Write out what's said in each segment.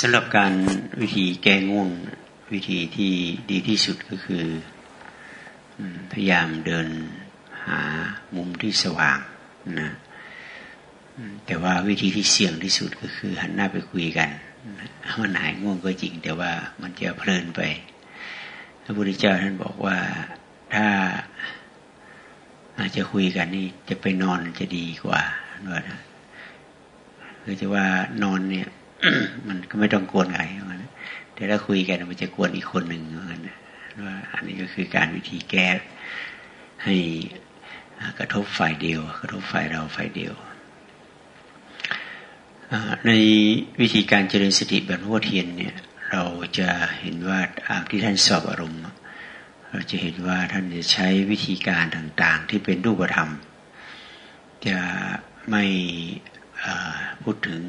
สำหรับการวิธีแก้ง่วงวิธีที่ดีที่สุดก็คือพยายามเดินหามุมที่สว่างนะแต่ว่าวิธีที่เสี่ยงที่สุดก็คือ หันหน้าไปคุยกันมันหายง่วงก็จริง แต่ว่ามันจะเพลินไปพระพุทธเจ้าท่านบอกว่าถ้าอาจจะคุยกันนี่จะไปนอนจะดีกว่านะคือจะว่านอนเนี่ย มันก็ไม่ต้องกวนใครแต่ถ้าคุยกันมันจะกวนอีกคนหนึ่งว่าอันนี้ก็คือการวิธีแก้ให้กระทบฝ่ายเดียว กระทบฝ่ายเราฝ่ายเดียวในวิธีการเจริญสติแบบหัวเทียนเนี่ย เราจะเห็นว่าอาที่ท่านสอบอารมณ์ เราจะเห็นว่าท่านจะใช้วิธีการต่างๆ ที่เป็นรูปธรรม จะไม่พูดถึง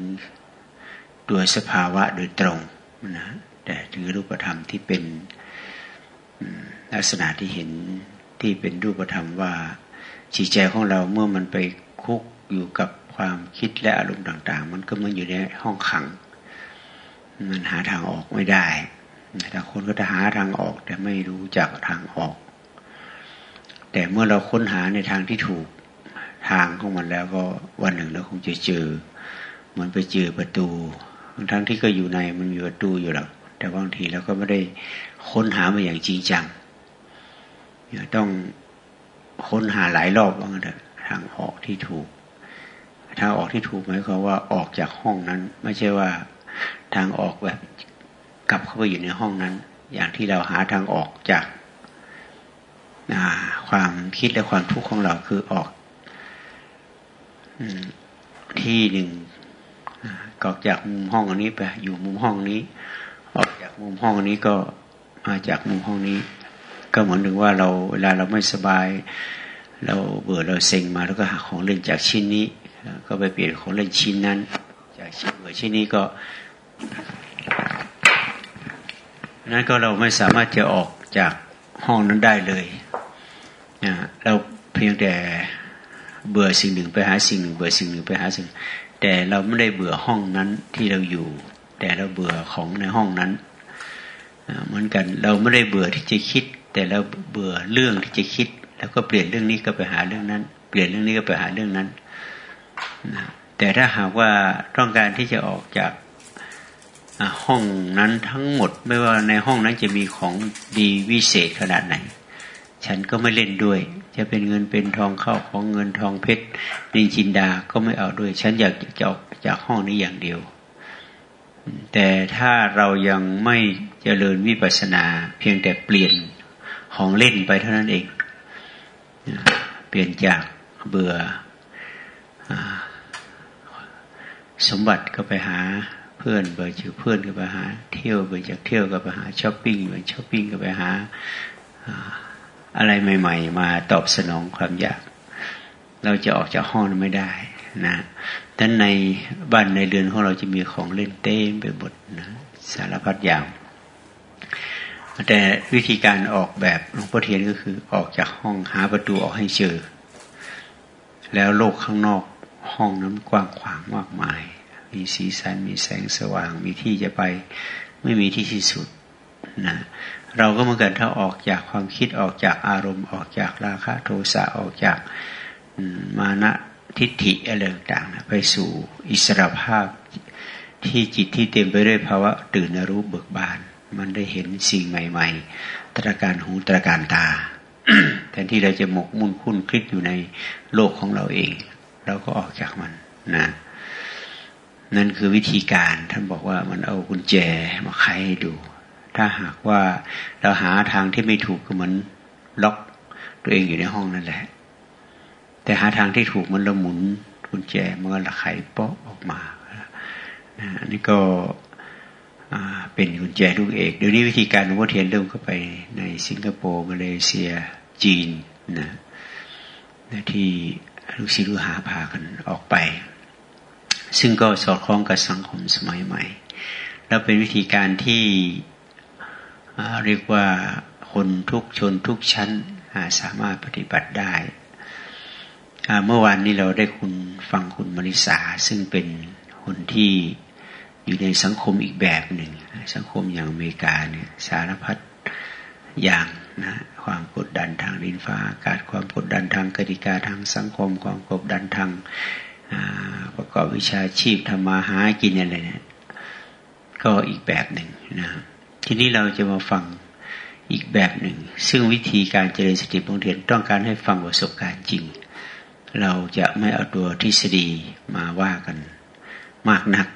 ตัวสภาวะโดยตรงนะแต่ถึงรูปธรรมที่เป็นลักษณะที่เห็นที่เป็นรูปธรรมว่าจิตใจของเราเมื่อมันไปคุกอยู่กับความคิดและอารมณ์ต่าง ๆ มันก็มันอยู่ในห้องขัง มันหาทางออกไม่ได้แต่คนก็จะหาทางออก แต่ไม่รู้จักทางออก แต่เมื่อเราค้นหาในทางที่ถูกทางของมันแล้วก็วันหนึ่งเราคงจะเจอเหมือนไปเจอประตู ทั้งที่ก็อยู่ในมันมีประตูอยู่หรอกแต่บางทีเราก็ไม่ได้ค้นหามาอย่างจริงจังต้องค้นหาหลายรอบว่าทางออกที่ถูกทางออกที่ถูกหมายความว่าออกจากห้องนั้น ไม่ใช่ว่าทางออกแบบกลับเข้าไปอยู่ในห้องนั้น อย่างที่เราหาทางออกจากความคิดและความทุกข์ของเราคือออกที่หนึ่ง ออกจากมุมห้องอันนี้ไปอยู่มุมห้องนี้ ออกจากมุมห้องอันนี้ก็มาจากมุมห้องนี้ ก็เหมือนถึงว่าเราเวลาเราไม่สบาย เราเบื่อเราเซ็งมาแล้วก็หาของเล่นจากชิ้นนี้ ก็ไปเปลี่ยนของเล่นชิ้นนั้น จากชิ้นเบื่อชิ้นนี้ก็นั้นก็เราไม่สามารถจะออกจากห้องนั้นได้เลยนะเราเพียงแต่เบื่อสิ่งหนึ่งไปหาสิ่งหนึ่งเบื่อสิ่งหนึ่งไปหาสิ่ง แต่เราไม่ได้เบื่อห้องนั้นที่เราอยู่ แต่เราเบื่อของในห้องนั้นเหมือนกันเราไม่ได้เบื่อที่จะคิด แต่เราเบื่อเรื่องที่จะคิด แล้วก็เปลี่ยนเรื่องนี้ก็ไปหาเรื่องนั้น เปลี่ยนเรื่องนี้ก็ไปหาเรื่องนั้นแต่ถ้าหากว่าต้องการที่จะออกจากห้องนั้นทั้งหมด ไม่ว่าในห้องนั้นจะมีของดีวิเศษขนาดไหน ฉันก็ไม่เล่นด้วย จะเป็นเงินเป็นทองเข้าของเงินทองเพชรดินจินดาก็ไม่เอาด้วย ฉันอยากจะออกจากห้องนี้อย่างเดียว แต่ถ้าเรายังไม่เจริญวิปัสสนา เพียงแต่เปลี่ยนของเล่นไปเท่านั้นเอง เปลี่ยนจากเบื่อสมบัติก็ไปหาเพื่อนเบื่อจากเพื่อนก็ไปหา เที่ยวเบื่อจากเที่ยวก็ไปหาช้อปปิ้งเบื่อช้อปปิ้งก็ไปหา อะไรใหม่ ๆ มาตอบสนองความอยาก เราจะออกจากห้องไม่ได้นะท่านในบ้านในเรือนของเราจะมีของเล่นเต้มไปหมดนะสารพัดอย่าง แต่วิธีการออกแบบหลวงพ่อเทียนก็คือออกจากห้องหาประตูออกให้เจอ แล้วโลกข้างนอกห้องนั้นกว้างขวางมากมาย มีสีสันมีแสงสว่าง มีที่จะไป ไม่มีที่ที่สุดนะ เราก็เหมือนกันถ้าออกจากความคิดออกจากอารมณ์ ออกจากราคะโทสะออกจากมานะทิฏฐิอะไรต่างๆไปสู่อิสรภาพที่จิตที่เต็มไปด้วยภาวะตื่นรู้เบิกบาน มันได้เห็นสิ่งใหม่ ๆ ตระการหูตระการตาแทนที่เราจะหมกมุ่นคุ้นคลิกอยู่ในโลกของเราเอง เราก็ออกจากมันนะนั่นคือวิธีการท่านบอกว่ามันเอากุญแจมาไขให้ดู ถ้าหากว่าเราหาทางที่ไม่ถูกก็เหมือนล็อกตัวเองอยู่ในห้องนั่นแหละ แต่หาทางที่ถูกมันเราหมุนกุญแจมันก็ละไขเปาะออกมานะนี่ก็เป็นกุญแจลูกเอกเดี๋ยวนี้วิธีการหลวงพ่อเทียนเริ่มเข้าไปในสิงคโปร์มาเลเซียจีนนะที่ลูกศิษย์ลูกหาพากันออกไป ซึ่งก็สอดคล้องกับสังคมสมัยใหม่ แล้วเป็นวิธีการที่ เรียกว่าคนทุกชนทุกชั้นสามารถปฏิบัติได้เมื่อวานนี้เราได้คุณฟังคุณมริสาซึ่งเป็นคนที่อยู่ในสังคมอีกแบบหนึ่ง สังคมอย่างอเมริกาเนี่ยสารพัดอย่างนะความกดดันทางดินฟ้าอากาศความกดดันทางกติกาทางสังคม ความกดดันทางประกอบวิชาชีพทำมาหากินอะไรเนี่ยก็อีกแบบหนึ่งนะ ทีนี้เราจะมาฟังอีกแบบหนึ่ง ซึ่งวิธีการเจริญสติปัฏฐานต้องการให้ฟังประสบการณ์จริง เราจะไม่เอาตัวทฤษฎีมาว่ากันมากนัก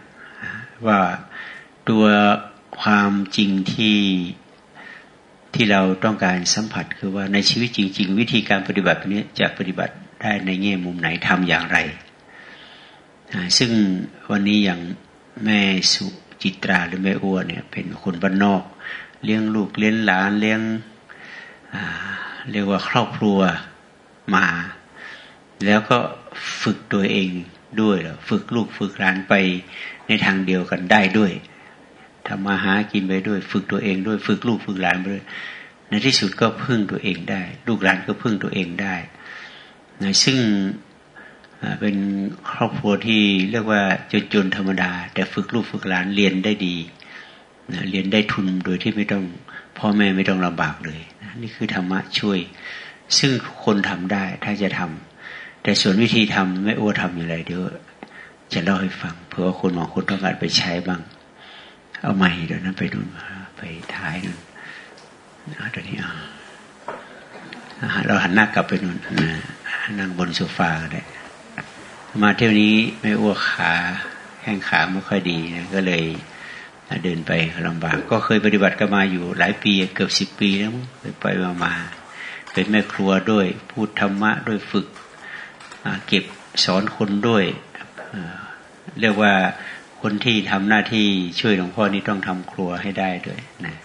ว่าตัวความจริงที่ที่เราต้องการสัมผัสคือว่าในชีวิตจริง ๆ วิธีการปฏิบัตินี้จะปฏิบัติได้ในแง่มุมไหนทำอย่างไร ซึ่งวันนี้อย่างแม่สุ จิตราหรือแม่อ้วนเนี่ย เป็นคนบ้านนอก เลี้ยงลูกเลี้ยงหลานเลี้ยงเรียกว่าครอบครัวมา แล้วก็ฝึกตัวเองด้วยฝึกลูกฝึกหลานไปในทางเดียวกันได้ด้วยทำมาหากินไปด้วย ฝึกตัวเองด้วยฝึกลูกฝึกหลานไปด้วยในที่สุดก็พึ่งตัวเองได้ ลูกหลานก็พึ่งตัวเองได้นะซึ่ง เป็นครอบครัวที่เรียกว่าจนจนธรรมดา แต่ฝึกลูกฝึกหลานเรียนได้ดีนะเรียนได้ทุนโดยที่ไม่ต้องพ่อแม่ไม่ต้องลำบากเลยนะนี่คือธรรมะช่วย ซึ่งคนทำได้ถ้าจะทำแต่ส่วนวิธีทำไม่โอ้ทำอย่างไรเดี๋ยวจะเล่าให้ฟังเผื่อคนบางคนต้องการไปใช้บ้าง เอาไม่เดี๋ยวนั้นไปนู่นไปท้ายนู่นนะตอนนี้เราหันหน้ากลับไปนู่นนั่งบนโซฟาก็ได้ มาเที่ยวนี้ไม่อ้วกขาแข้งขาไม่ค่อยดีนะก็เลยเดินไปลำบาก ก็เคยปฏิบัติกันมาอยู่หลายปีเกือบสิบปีแล้วไปไปมามา เป็นแม่ครัวด้วย พูดธรรมะด้วยฝึกเก็บสอนคนด้วยเรียกว่าคนที่ทำหน้าที่ช่วยหลวงพ่อนี่ต้องทำครัวให้ได้ด้วยนะ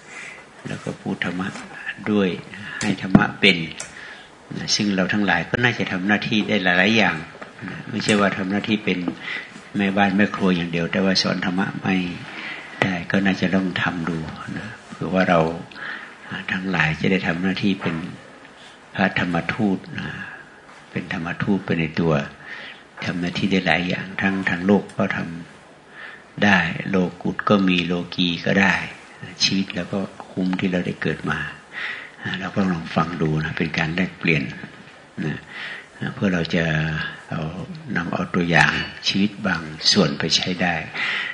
แล้วก็พูดธรรมะด้วยให้ธรรมะเป็น ซึ่งเราทั้งหลายก็น่าจะทำหน้าที่ได้หลาย ๆ อย่าง ไม่ใช่ว่าทำหน้าที่เป็นแม่บ้านแม่ครัวอย่างเดียว แต่ว่าสอนธรรมะไม่ได้ก็น่าจะต้องทำดูนะเพื่อว่าเราทั้งหลายจะได้ทำหน้าที่เป็นพระธรรมทูตนะเป็นธรรมทูตไปในตัวทำหน้าที่ได้หลายอย่างทั้งทางโลกก็ทำได้ โลกุตก็มีโลกีก็ได้ ชีวิตแล้วก็คุ้มที่เราได้เกิดมาเราก็ลองฟังดูนะเป็นการแลกเปลี่ยนนะเพื่อเราจะ เอานำเอาตัวอย่างชีวิตบางส่วนไปใช้ได้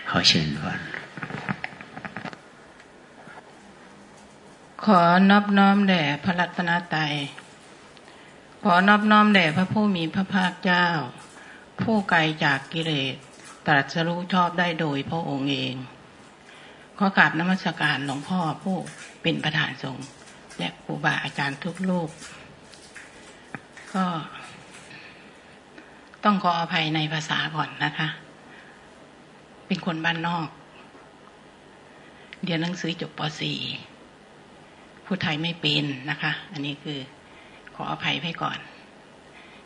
ขอเชิญก่อนขอนอบน้อมแด่พระรัตนตรัยขอนอบน้อมแด่พระผู้มีพระภาคเจ้า ผู้ไกลจากกิเลสตรัสรู้ชอบได้โดยพระองค์เอง ขอกราบนมัสการหลวงพ่อผู้เป็นประธานสงฆ์และครูบาอาจารย์ทุกลูกก็ ต้องขออภัยในภาษาก่อนนะคะ เป็นคนบ้านนอก เรียนหนังสือจบป .4 พูดไทยไม่เป็นนะคะ อันนี้คือขออภัยไว้ก่อน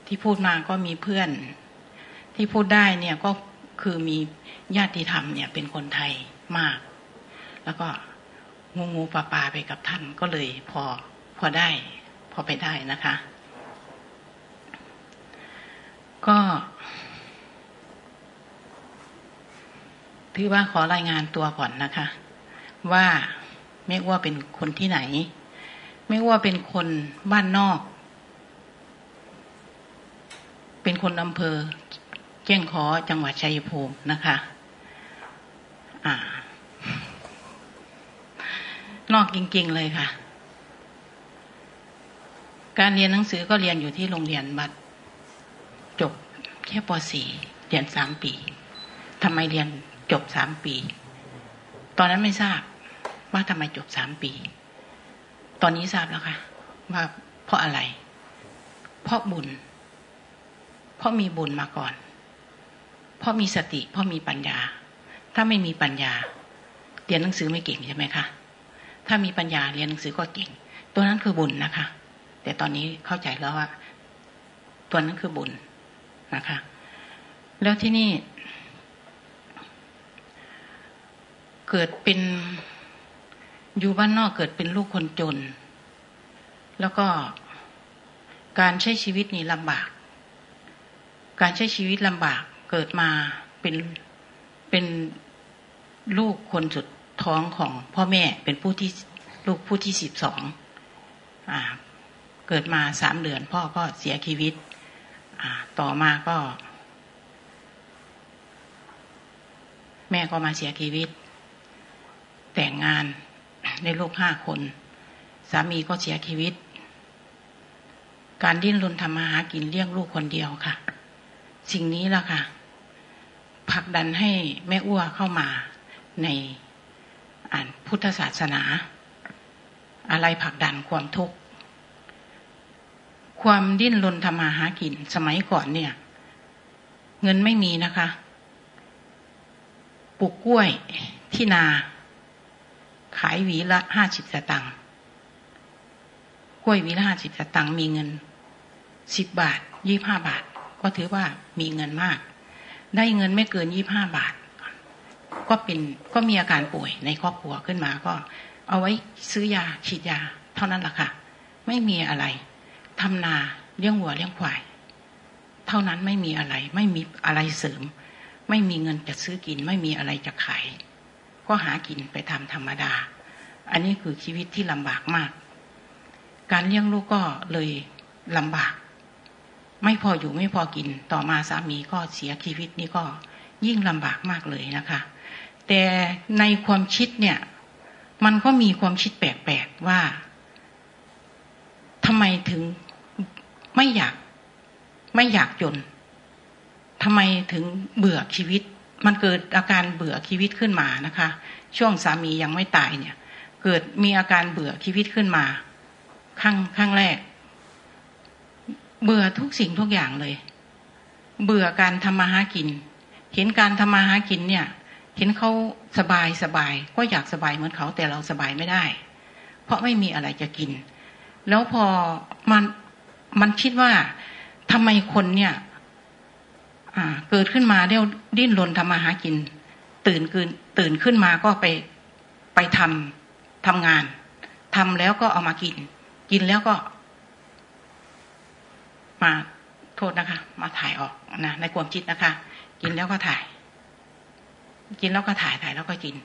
ที่พูดมาก็มีเพื่อน ที่พูดได้เนี่ยก็คือมีญาติธรรมเนี่ยเป็นคนไทยมาก แล้วก็งูงูปลาปลาไปกับท่านก็เลยพอพอได้ พอไปได้นะคะ ก็ถือว่าขอรายงานตัวก่อนนะคะ ว่าไม่ว่าเป็นคนที่ไหนไม่ว่าเป็นคนบ้านนอก เป็นคนอำเภอเจ้งขอจังหวัดชัยภูมินะคะ อ่า นอกจริง ๆ เลยค่ะ การเรียนหนังสือก็เรียนอยู่ที่โรงเรียนบัตร แค่ป .4 เรียนสามปีทำไมเรียนจบสามปี ตอนนั้นไม่ทราบว่าทำไมจบสามปี ตอนนี้ทราบแล้วค่ะ ว่าเพราะอะไร เพราะบุญ เพราะมีบุญมาก่อน เพราะมีสติ เพราะมีปัญญา ถ้าไม่มีปัญญา เรียนหนังสือไม่เก่งใช่ไหมคะ ถ้ามีปัญญาเรียนหนังสือก็เก่ง ตัวนั้นคือบุญนะคะ แต่ตอนนี้เข้าใจแล้วว่า ตัวนั้นคือบุญ นะคะ แล้วที่นี่ เกิดเป็นอยู่บ้านนอกเกิดเป็นลูกคนจน แล้วก็การใช้ชีวิตนี่ลำบาก การใช้ชีวิตลำบากเกิดมาเป็นเป็นลูกคนสุดท้องของพ่อแม่เป็นผู้ที่ลูกผู้ที่สิบสองเกิดมาสามเดือน พ่อก็เสียชีวิต ต่อมาก็ แม่ก็มาเสียชีวิต แต่งงานในลูกห้าคน สามีก็เสียชีวิต การดิ้นรนทำมาหากินเลี้ยงลูกคนเดียวค่ะ สิ่งนี้ล่ะค่ะผลักดันให้แม่อ้วเข้ามาในอ่านพุทธศาสนา อะไรผลักดันความทุกข์ ความดิ้นรนทำมาหากิน สมัยก่อนเนี่ย เงินไม่มีนะคะปลูกกล้วยที่นา ขายหวีละห้าสิบสตังค์กล้วยหวีละห้าสิบสตังค์มีเงินสิบบาทยี่ห้าบาท ก็ถือว่ามีเงินมาก ได้เงินไม่เกินยี่ห้าบาท ก็เป็นก็มีอาการป่วยในครอบครัวขึ้นมาก็ เอาไว้ซื้อยาฉีดยา เท่านั้นแหละค่ะ ไม่มีอะไร ทำนาเลี้ยงวัวเลี้ยงควาย เท่านั้นไม่มีอะไร ไม่มีอะไรเสริม ไม่มีเงินจะซื้อกิน ไม่มีอะไรจะขายก็หากินไปทำธรรมดา อันนี้คือชีวิตที่ลำบากมาก การเลี้ยงลูกก็เลยลำบาก ไม่พออยู่ไม่พอกิน ต่อมาสามีก็เสียชีวิตนี่ก็ยิ่งลำบากมากเลยนะคะ แต่ในความคิดเนี่ย มันก็มีความคิดแปลกๆว่าทำไมถึง ไม่อยาก ไม่อยากจนทำไมถึงเบื่อชีวิต มันเกิดอาการเบื่อชีวิตขึ้นมานะคะ ช่วงสามียังไม่ตายเนี่ย เกิดมีอาการเบื่อชีวิตขึ้นมาขั้งขั้งแรก เบื่อทุกสิ่งทุกอย่างเลย เบื่อการทำมาหากิน เห็นการทำมาหากินเนี่ย เห็นเขาสบายสบาย ก็อยากสบายเหมือนเขาแต่เราสบายไม่ได้ เพราะไม่มีอะไรจะกิน แล้วพอมัน มันคิดว่าทำไมคนเนี่ยเกิดขึ้นมาเดี๋ยวดิ้นรนทำมาหากิน ตื่นคืนตื่นขึ้นมาก็ไปไปทำทำงานทำแล้วก็เอามากิน กินแล้วก็ มาโทษนะคะ มาถ่ายออกนะในความคิดนะคะ กินแล้วก็ถ่าย กินแล้วก็ถ่ายถ่ายแล้วก็กิน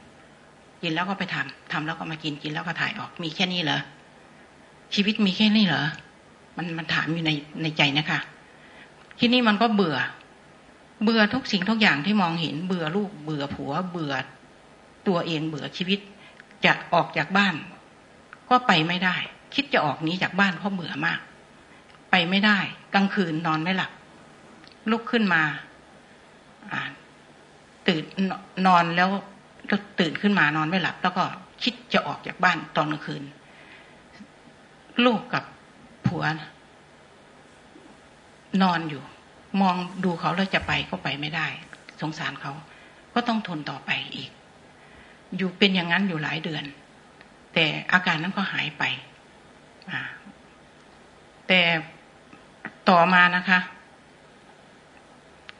กินแล้วก็ไปทำทำแล้วก็มากินกินแล้วก็ถ่ายออก มีแค่นี้เหรอชีวิตมีแค่นี้เหรอ มันมันถามอยู่ในในใจนะคะ ที่นี่มันก็เบื่อ เบื่อทุกสิ่งทุกอย่างที่มองเห็น เบื่อลูก เบื่อผัว เบื่อ ตัวเองเบื่อชีวิต จะออกจากบ้าน ก็ไปไม่ได้ คิดจะออกหนีจากบ้านเพราะเบื่อมาก ไปไม่ได้ กลางคืนนอนไม่หลับ ลุกขึ้นมาตื่นนอนแล้วตื่นขึ้นมานอนไม่หลับ แล้วก็คิดจะออกจากบ้านตอนกลางคืน ลูกกับ ผัวนอนอยู่ มองดูเขาแล้วจะไปก็ไปไม่ได้ สงสารเขา ก็ต้องทนต่อไปอีก อยู่เป็นอย่างนั้นอยู่หลายเดือน แต่อาการนั้นก็หายไปแต่ต่อมานะคะ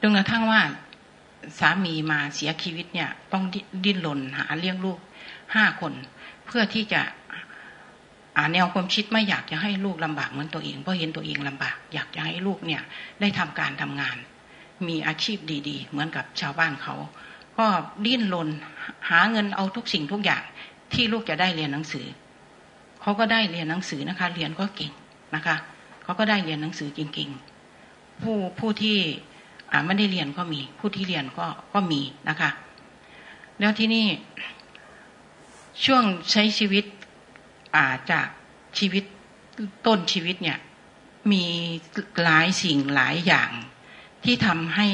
จนกระทั่งว่าสามีมาเสียชีวิตเนี่ย ต้องดิ้นรนหาเลี้ยงลูกห้าคน เพื่อที่จะ แนวความคิดไม่อยากจะให้ลูกลำบากเหมือนตัวเองเพราะเห็นตัวเองลำบาก อยากจะให้ลูกเนี่ยได้ทำการทำงาน มีอาชีพดีๆ เหมือนกับชาวบ้านเขา ก็ดิ้นรนหาเงินเอาทุกสิ่งทุกอย่างที่ลูกจะได้เรียนหนังสือเขาก็ได้เรียนหนังสือนะคะ เรียนก็เก่งนะคะเขาก็ได้เรียนหนังสือจริงๆผู้ผู้ที่ไม่ได้เรียนก็มี ผู้ที่เรียนก็ก็มีนะคะ แล้วที่นี่ช่วงใช้ชีวิต อาจากชีวิตต้นชีวิตเนี่ยมีหลายสิ่งหลายอย่าง ที่ทำให้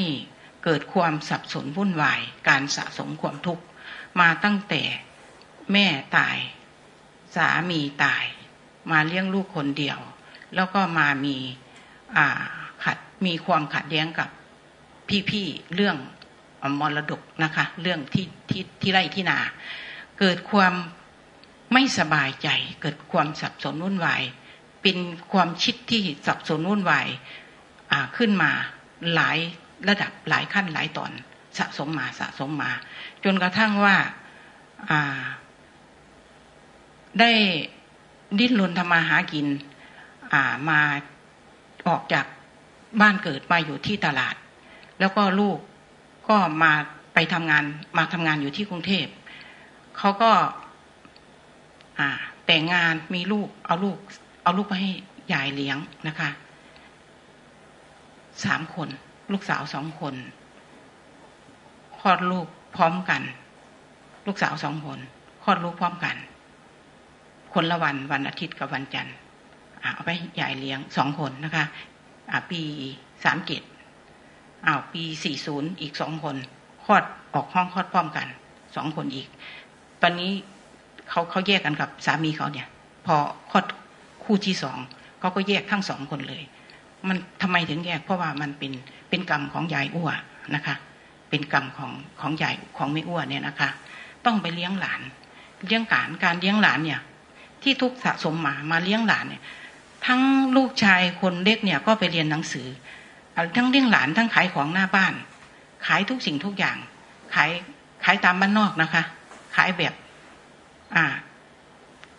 เกิดความสับสนวุ่นวาย การสะสมความทุกข์มาตั้งแต่แม่ตาย สามีตาย มาเลี้ยงลูกคนเดียว แล้วก็มามีขัดมีความขัดแย้งกับพี่ๆเรื่องมรดกนะคะ เรื่องที่ที่ที่ไร่ที่นา เกิดความ ไม่สบายใจเกิดความสับสนวุ่นวายเป็นความคิดที่สับสนวุ่นวายขึ้นมาหลายระดับหลายขั้นหลายตอนสะสมมาสะสมมา จนกระทั่งว่าได้ดิ้นรนทำมาหากินมาออกจากบ้านเกิดมาอยู่ที่ตลาด แล้วก็ลูกก็มาไปทำงานมาทำงานอยู่ที่กรุงเทพเขาก็ อ่า แต่งงานมีลูก เอาลูก เอาลูกไปให้ยายเลี้ยงนะคะสามคน ลูกสาวสองคนคลอดลูกพร้อมกัน ลูกสาวสองคนคลอดลูกพร้อมกัน คนละวันวันอาทิตย์กับวันจันทร์เอาไปยายเลี้ยงสองคนนะคะปีสามเจ็ดอ้าวปีสี่ศูนย์อีกสองคนคลอดออกห้องคลอดพร้อมกันสองคนอีก ตอนนี้ เขาเขาแยกกันกับสามีเขาเนี่ย พอคลอดคู่ที่สองเขาก็แยกทั้งสองคนเลย มันทำไมถึงแยกเพราะว่ามันเป็นเป็นกรรมของยายอ้วนะคะ เป็นกรรมของของยายของไม่อ้วเนี่ยนะคะ ต้องไปเลี้ยงหลาน เลี้ยงการการเลี้ยงหลานเนี่ย ที่ทุกสะสมมามาเลี้ยงหลานเนี่ย ทั้งลูกชายคนเล็กเนี่ยก็ไปเรียนหนังสือทั้งเลี้ยงหลานทั้งขายของหน้าบ้าน ขายทุกสิ่งทุกอย่าง ขายขายตามบ้านนอกนะคะ ขายแบบ อ่า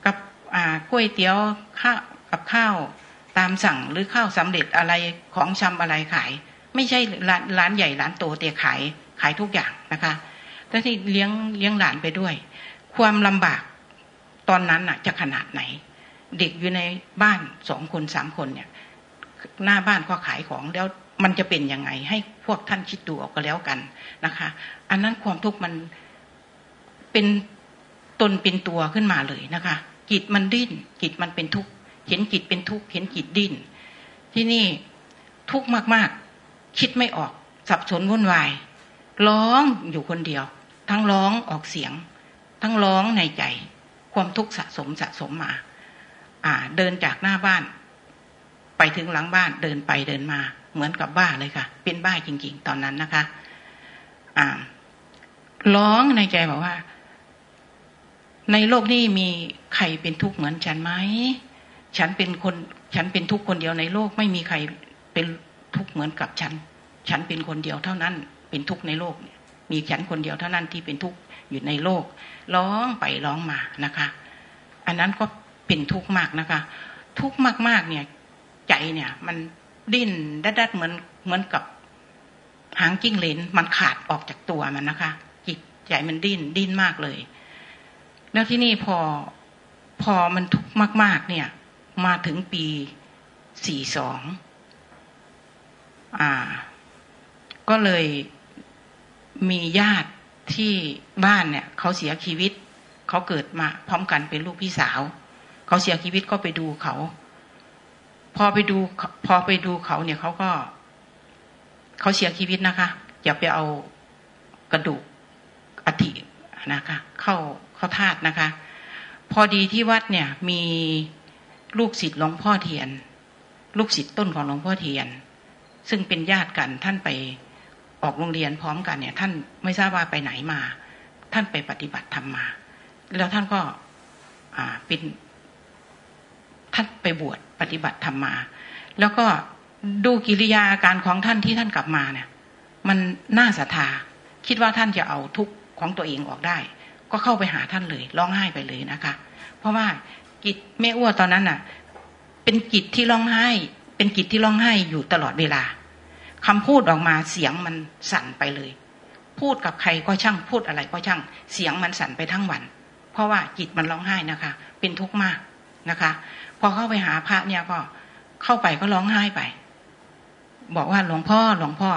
กับอ่ากล้วยเตี๋ยวข้าวกับข้าวตามสั่งหรือข้าวสำเร็จอะไรของชำอะไรขาย ไม่ใช่ร้านร้านใหญ่ร้านโตแต่ขายขายทุกอย่างนะคะแล้วที่เลี้ยงเลี้ยงหลานไปด้วย ความลำบากตอนนั้นอะ จะขนาดไหน เด็กอยู่ในบ้านสองคนสามคนเนี่ย หน้าบ้านก็ขายของแล้วมันจะเป็นยังไง ให้พวกท่านคิดดูออกก็แล้วกันนะคะ อันนั้นความทุกข์มันเป็น ตนเป็นตัวขึ้นมาเลยนะคะ จิตมันดิ้น จิตมันเป็นทุกข์เห็นจิตเป็นทุกข์เห็นจิตดิ้น ที่นี่ทุกข์มากๆ คิดไม่ออกสับสนวุ่นวาย ร้องอยู่คนเดียว ทั้งร้องออกเสียง ทั้งร้องในใจ ความทุกข์สะสมสะสมมา อ่า เดินจากหน้าบ้าน ไปถึงหลังบ้านเดินไปเดินมา เหมือนกับบ้าเลยค่ะ เป็นบ้าจริง ๆ ตอนนั้นนะคะ อ่า ร้องในใจบอกว่า ในโลกนี้มีใครเป็นทุกข์เหมือนฉันไหม ฉันเป็นคน ฉันเป็นทุกคนเดียวในโลกไม่มีใครเป็นทุกข์เหมือนกับฉัน ฉันเป็นคนเดียวเท่านั้น เป็นทุกข์ในโลก มีฉันคนเดียวเท่านั้นที่เป็นทุกข์อยู่ในโลก ร้องไปร้องมานะคะ อันนั้นก็เป็นทุกข์มากนะคะ ทุกข์มากๆเนี่ย ใจเนี่ย มันดิ้นดัดๆเหมือนเหมือนกับหางจิ้งเหลนมันขาดออกจากตัวมันนะคะ จิตใจมันดิ้นดิ้นมากเลย แล้วที่นี่พอพอมันทุกข์มาก ๆ เนี่ย มาถึงปีสี่สองอ่า ก็เลยมีญาติที่บ้านเนี่ย เขาเสียชีวิต เขาเกิดมา พร้อมกันเป็นลูกพี่สาว เขาเสียชีวิตก็ไปดูเขา พอไปดู พอไปดูเขาเนี่ยเขาก็ เขาเสียชีวิตนะคะ อย่าไปเอากระดูกอธินะคะ เข้า เข้าธาตุนะคะ พอดีที่วัดเนี่ยมีลูกศิษย์หลวงพ่อเทียน ลูกศิษย์ต้นของหลวงพ่อเทียน ซึ่งเป็นญาติกันท่านไปออกโรงเรียนพร้อมกันเนี่ย ท่านไม่ทราบว่าไปไหนมา ท่านไปปฏิบัติธรรมมา แล้วท่านก็อ่าเป็นท่านไปบวชปฏิบัติธรรมมา แล้วก็ดูกิริยาอาการของท่านที่ท่านกลับมาเนี่ย มันน่าศรัทธาคิดว่าท่านจะเอาทุกข์ของตัวเองออกได้ ก็เข้าไปหาท่านเลยร้องไห้ไปเลยนะคะ เพราะว่าจิตแม่อ้วตอนนั้นน่ะ เป็นจิตที่ร้องไห้ เป็นจิตที่ร้องไห้อยู่ตลอดเวลาคำพูดออกมาเสียงมันสั่นไปเลย พูดกับใครก็ช่างพูดอะไรก็ช่างเสียงมันสั่นไปทั้งวัน เพราะว่าจิตมันร้องไห้นะคะ เป็นทุกข์มากนะคะ พอเข้าไปหาพระเนี่ยก็เข้าไปก็ร้องไห้ไป บอกว่าหลวงพ่อหลวงพ่อ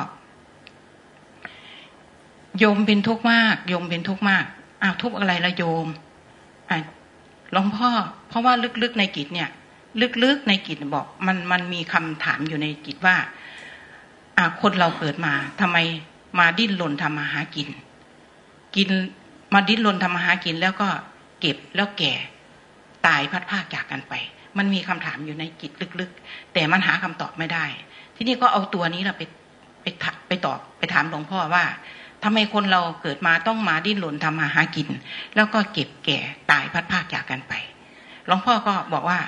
โยมเป็นทุกข์มากโยมเป็นทุกข์มาก อ้าวทุกข์อะไรละโยมหลวงพ่อ เพราะว่าลึกๆในจิตเนี่ย ลึกๆในจิตบอกมันมันมีคำถามอยู่ในจิตว่าอ่าคนเราเกิดมาทำไมมาดิ้นรนทำมาหากิน กินมาดิ้นรนทำมาหากินแล้วก็เก็บแล้วแก่ตายพัดภาคจากกันไป มันมีคำถามอยู่ในจิตลึกๆ แต่มันหาคำตอบไม่ได้ ที่นี่ก็เอาตัวนี้เราไปไปไปตอบไปถามหลวงพ่อว่า ทำไมคนเราเกิดมาต้องมาดิ้นรนทำมาหากิน แล้วก็เก็บแก่ตายพัดภาคจากกันไปหลวงพ่อก็บอกว่า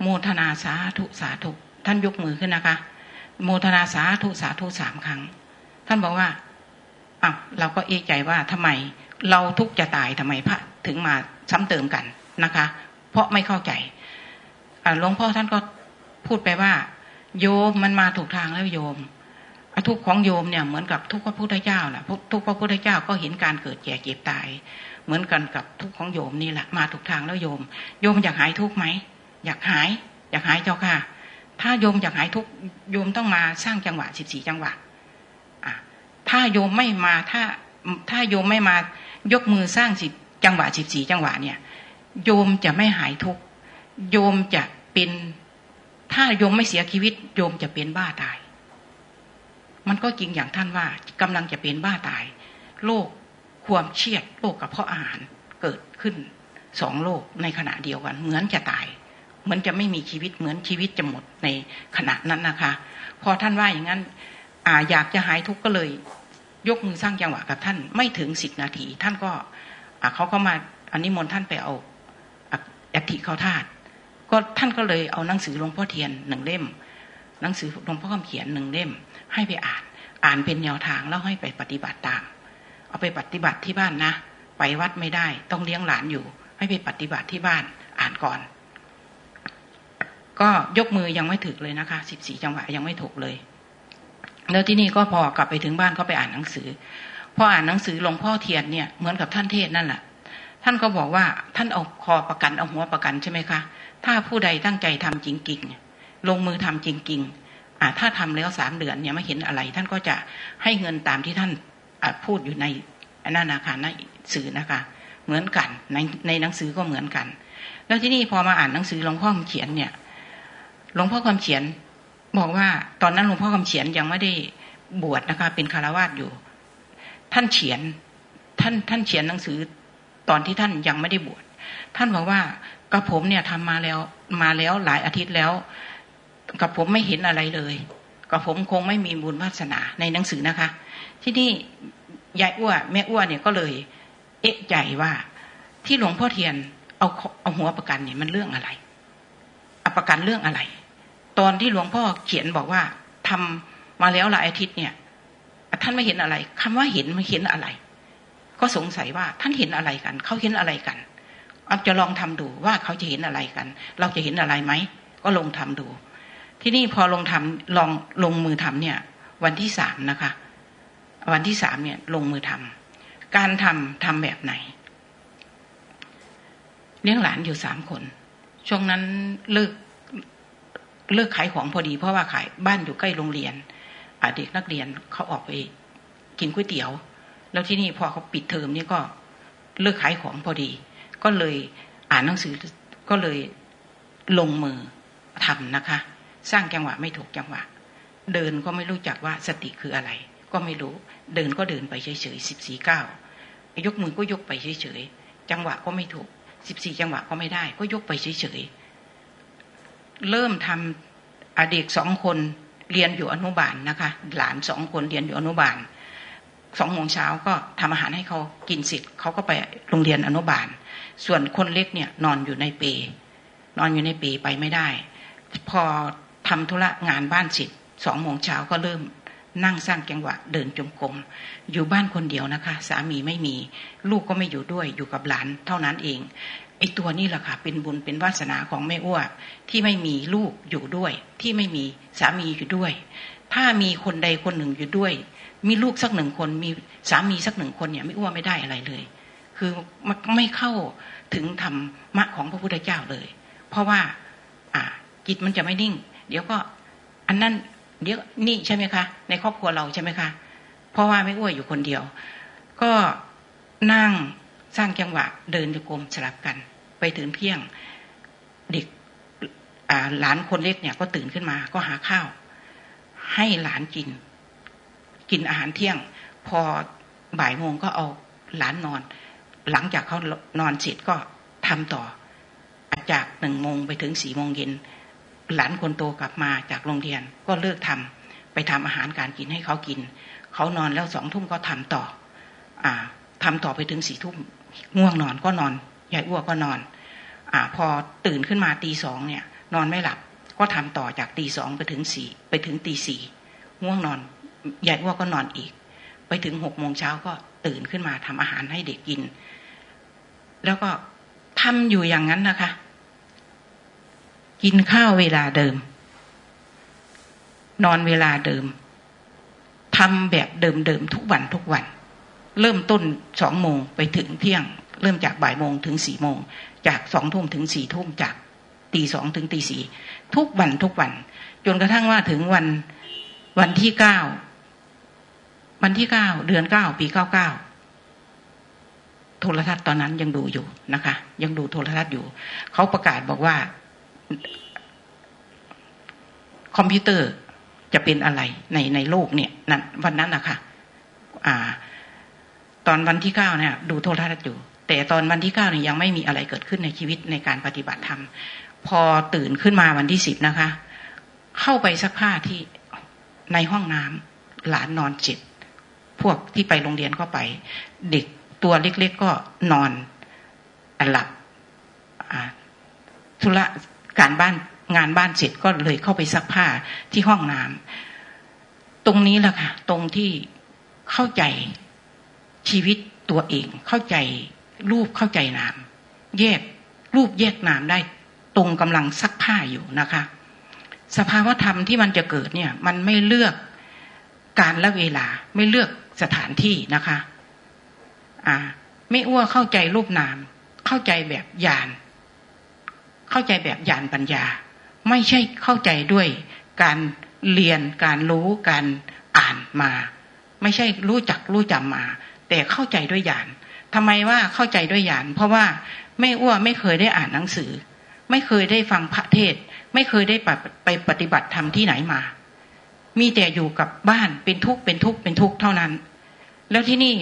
โมทนาสาธุสาธุท่านยกมือขึ้นนะคะ โมทนาสาธุสาธุสามครั้ง ท่านบอกว่าอะเราก็เอะใจว่าทำไมเราทุกจะตายทำไมพระถึงมาซ้ำเติมกันนะคะ เพราะไม่เข้าใจหลวงพ่อท่านก็พูดไปว่า โยมมันมาถูกทางแล้วโยม ทุกข์ของโยมเนี่ยเหมือนกับทุกข์พระพุทธเจ้าแหละทุกข์พระพุทธเจ้าก็เห็นการเกิดแก่เจ็บตาย เหมือนกันกับทุกข์ของโยมนี่แหละมาถูกทางแล้วโยม โยมอยากหายทุกข์ไหมอยากหาย อยากหายเจ้าค่ะ ถ้าโยมอยากหายทุกข์โยมต้องมาสร้างจังหวะสิบสี่จังหวะอะถ้าโยมไม่มาถ้าถ้าโยมไม่มายกมือสร้างสิบจังหวะสิบสี่จังหวะเนี่ย โยมจะไม่หายทุกข์โยมจะเป็น ถ้าโยมไม่เสียชีวิต โยมจะเป็นบ้าตาย มันก็จริงอย่างท่านว่ากำลังจะเป็นบ้าตาย โรคความเครียดโรคกระเพาะอาหารเกิดขึ้นสองโรคในขณะเดียวกัน เหมือนจะตาย เหมือนจะไม่มีชีวิตเหมือนชีวิตจะหมดในขณะนั้นนะคะ พอท่านว่าอย่างนั้นอาอยากจะหายทุกข์ก็เลย ยกมือสร้างจังหวะกับท่านไม่ถึงสิบนาที ท่านก็เขาก็มาอันนี้มนท่านไปเอาอัฐิเขาธาตุก็ท่านก็เลยเอาหนังสือหลวงพ่อเทียนหนึ่งเล่ม หนังสือหลวงพ่อคำเขียนหนึ่งเล่ม ให้ไปอ่าน อ่านเป็นแนวทางแล้วให้ไปปฏิบัติตาม เอาไปปฏิบัติที่บ้านนะ ไปวัดไม่ได้ ต้องเลี้ยงหลานอยู่ ให้ไปปฏิบัติที่บ้าน อ่านก่อน ก็ยกมือยังไม่ถึกเลยนะคะสิบสี่จังหวะยังไม่ถูกเลย แล้วที่นี่ก็พอกลับไปถึงบ้านก็ไปอ่านหนังสือ พออ่านหนังสือหลวงพ่อเทียนเนี่ยเหมือนกับท่านเทศนั่นแหละท่านก็บอกว่าท่านเอาคอประกันเอาหัวประกันใช่ไหมคะ ถ้าผู้ใดตั้งใจทำจริงๆลงมือทำจริงๆ ถ้าทำแล้วสามเดือนเนี่ยไม่เห็นอะไร ท่านก็จะให้เงินตามที่ท่านพูดอยู่ในนั่นนะคะในสื่อนะคะ เหมือนกันในในหนังสือก็เหมือนกัน แล้วที่นี่พอมาอ่านหนังสือหลวงพ่อคำเขียนเนี่ยหลวงพ่อคำเขียนบอกว่าตอนนั้นหลวงพ่อคำเขียนยังไม่ได้บวชนะคะ เป็นคารวาสอยู่ ท่านเขียนท่านท่านเขียนหนังสือตอนที่ท่านยังไม่ได้บวชท่านบอกว่ากระผมเนี่ยทำมาแล้วมาแล้วหลายอาทิตย์แล้ว กระผมไม่เห็นอะไรเลยกระผมคงไม่มีบุญวาสนาในหนังสือนะคะ ที่นี่ยายอ้วนแม่อ้วนเนี่ยก็เลย เอ๊ะใจว่าที่หลวงพ่อเทียนเอาเอาหัวประกันเนี่ยมันเรื่องอะไรอประกันเรื่องอะไร ตอนที่หลวงพ่อเขียนบอกว่าทำมาแล้วหลายอาทิตย์เนี่ยท่านไม่เห็นอะไรคำว่าเห็นมันเห็นอะไร ก็สงสัยว่าท่านเห็นอะไรกันเขาเห็นอะไรกันอาจะลองทำดูว่าเขาจะเห็นอะไรกัน เราจะเห็นอะไรไหมก็ลงทำดู ที่นี่พอลงทำลองลงมือทำเนี่ย วันที่สามนะคะ วันที่สามเนี่ย ลงมือทำการทำทำแบบไหน เลี้ยงหลานอยู่สามคน ช่วงนั้นเลิกเลิกขายของพอดี เพราะว่าขายบ้านอยู่ใกล้โรงเรียนเด็กนักเรียนเขาออกไปกินก๋วยเตี๋ยว แล้วที่นี่พอเขาปิดเทอมนี่ก็เลิกขายของพอดี ก็เลยอ่านหนังสือก็เลยลงมือทำนะคะ สร้างจังหวะไม่ถูกจังหวะ เดินก็ไม่รู้จักว่าสติคืออะไร ก็ไม่รู้ เดินก็เดินไปเฉยๆสิบสี่เก้ายกมือก็ยกไปเฉยๆจังหวะก็ไม่ถูกสิบสี่จังหวะก็ไม่ได้ ก็ยกไปเฉยๆเริ่มทำอเด็กสองคนเรียนอยู่อนุบาลนนะคะ หลานสองคนเรียนอยู่อนุบาลสองโมงเช้าก็ทำอาหารให้เขากินเสร็จเขาก็ไปโรงเรียนอนุบาล ส่วนคนเล็กเนี่ยนอนอยู่ในเปนอนอยู่ในเปไปไม่ได้ พอ ทำธุระงานบ้านเสร็จสองโมงเช้าก็เริ่มนั่งสร้างจังหวะเดินจมกรมอยู่บ้านคนเดียวนะคะ สามีไม่มี ลูกก็ไม่อยู่ด้วยอยู่กับหลานเท่านั้นเองไอ้ตัวนี้แหละค่ะเป็นบุญเป็นวาสนาของแม่อ้วที่ไม่มีลูกอยู่ด้วย ที่ไม่มีสามีอยู่ด้วย ถ้ามีคนใดคนหนึ่งอยู่ด้วย มีลูกสักหนึ่งคนมีสามีสักหนึ่งคนเนี่ยไม่อ้วไม่ได้อะไรเลย คือมันไม่เข้าถึงธรรมะของพระพุทธเจ้าเลย เพราะว่า อ่าจิตมันจะไม่นิ่ง เดี๋ยวก็อันนั้นเดี๋ยวนี่ใช่ไหมคะในครอบครัวเราใช่ไหมคะเพราะว่าไม่อ้วอยู่คนเดียว ก็นั่งสร้างจังหวะเดินโยกมสลับกัน ไปถึงเที่ยงเด็กหลานคนเล็กเนี่ยก็ตื่นขึ้นมา ก็หาข้าว ให้หลานกิน กินอาหารเที่ยง พอบ่ายโมงก็เอาหลานนอน หลังจากเขานอนเสร็จก็ทำต่อจากหนึ่งโมงไปถึงสี่โมงเย็น หลานคนโตกลับมาจากโรงเรียนก็เลิกทำไปทำอาหารการกินให้เขากิน เขานอนแล้วสองทุ่มก็ทำต่อ อ่าทำต่อไปถึงสี่ทุ่มง่วงนอนก็นอนยายอ้วกก็นอน อ่า พอตื่นขึ้นมาตีสองเนี่ย นอนไม่หลับก็ทำต่อจากตีสองไปถึงสี่ไปถึงตีสี่ง่วงนอนยายอ้วกก็นอนอีก ไปถึงหกโมงเช้าก็ตื่นขึ้นมาทำอาหารให้เด็กกิน แล้วก็ทำอยู่อย่างนั้นนะคะ กินข้าวเวลาเดิม นอนเวลาเดิมทำแบบเดิมๆทุกวันทุกวัน เริ่มต้นสองโมงไปถึงเที่ยง เริ่มจากบ่ายโมงถึงสี่โมง จากสองทุ่มถึงสี่ทุ่มจากตีสองถึงตีสี่ทุกวันทุกวัน จนกระทั่งว่าถึงวันวันที่เก้าวันที่เก้าเดือนเก้าปีเก้าเก้าโทรทัศน์ตอนนั้นยังดูอยู่นะคะ ยังดูโทรทัศน์อยู่ เขาประกาศบอกว่า คอมพิวเตอร์จะเป็นอะไรในในโลกเนี่ยนั้นวันนั้นนะคะอ่า ตอนวันที่เก้าเนี่ยดูโทรทัศน์อยู่ แต่ตอนวันที่เก้าเนี่ยยังไม่มีอะไรเกิดขึ้นในชีวิตในการปฏิบัติธรรม พอตื่นขึ้นมาวันที่สิบนะคะ เข้าไปซักผ้าที่ในห้องน้ำหลานนอนเจ็บพวกที่ไปโรงเรียนก็ไป เด็กตัวเล็กๆก็นอนหลับธุระ การบ้านงานบ้านเสร็จก็เลยเข้าไปซักผ้าที่ห้องน้ำตรงนี้แหละค่ะ ตรงที่เข้าใจชีวิตตัวเอง เข้าใจรูปเข้าใจนามแยกรูปแยกนามได้ ตรงกำลังซักผ้าอยู่นะคะ สภาวธรรมที่มันจะเกิดเนี่ย มันไม่เลือกการและเวลาไม่เลือกสถานที่นะคะ อ่า ไม่อ้วเข้าใจรูปนาม เข้าใจแบบญาณ เข้าใจแบบญาณปัญญา ไม่ใช่เข้าใจด้วยการเรียนการรู้การอ่านมา ไม่ใช่รู้จักรู้จำมา แต่เข้าใจด้วยญาณทำไมว่าเข้าใจด้วยญาณเพราะว่าไม่อ้วไม่เคยได้อ่านหนังสือ ไม่เคยได้ฟังพระเทศ ไม่เคยได้ไปปฏิบัติธรรมที่ไหนมา มีแต่อยู่กับบ้านเป็นทุกข์เป็นทุกข์เป็นทุกข์เท่านั้น แล้วที่นี่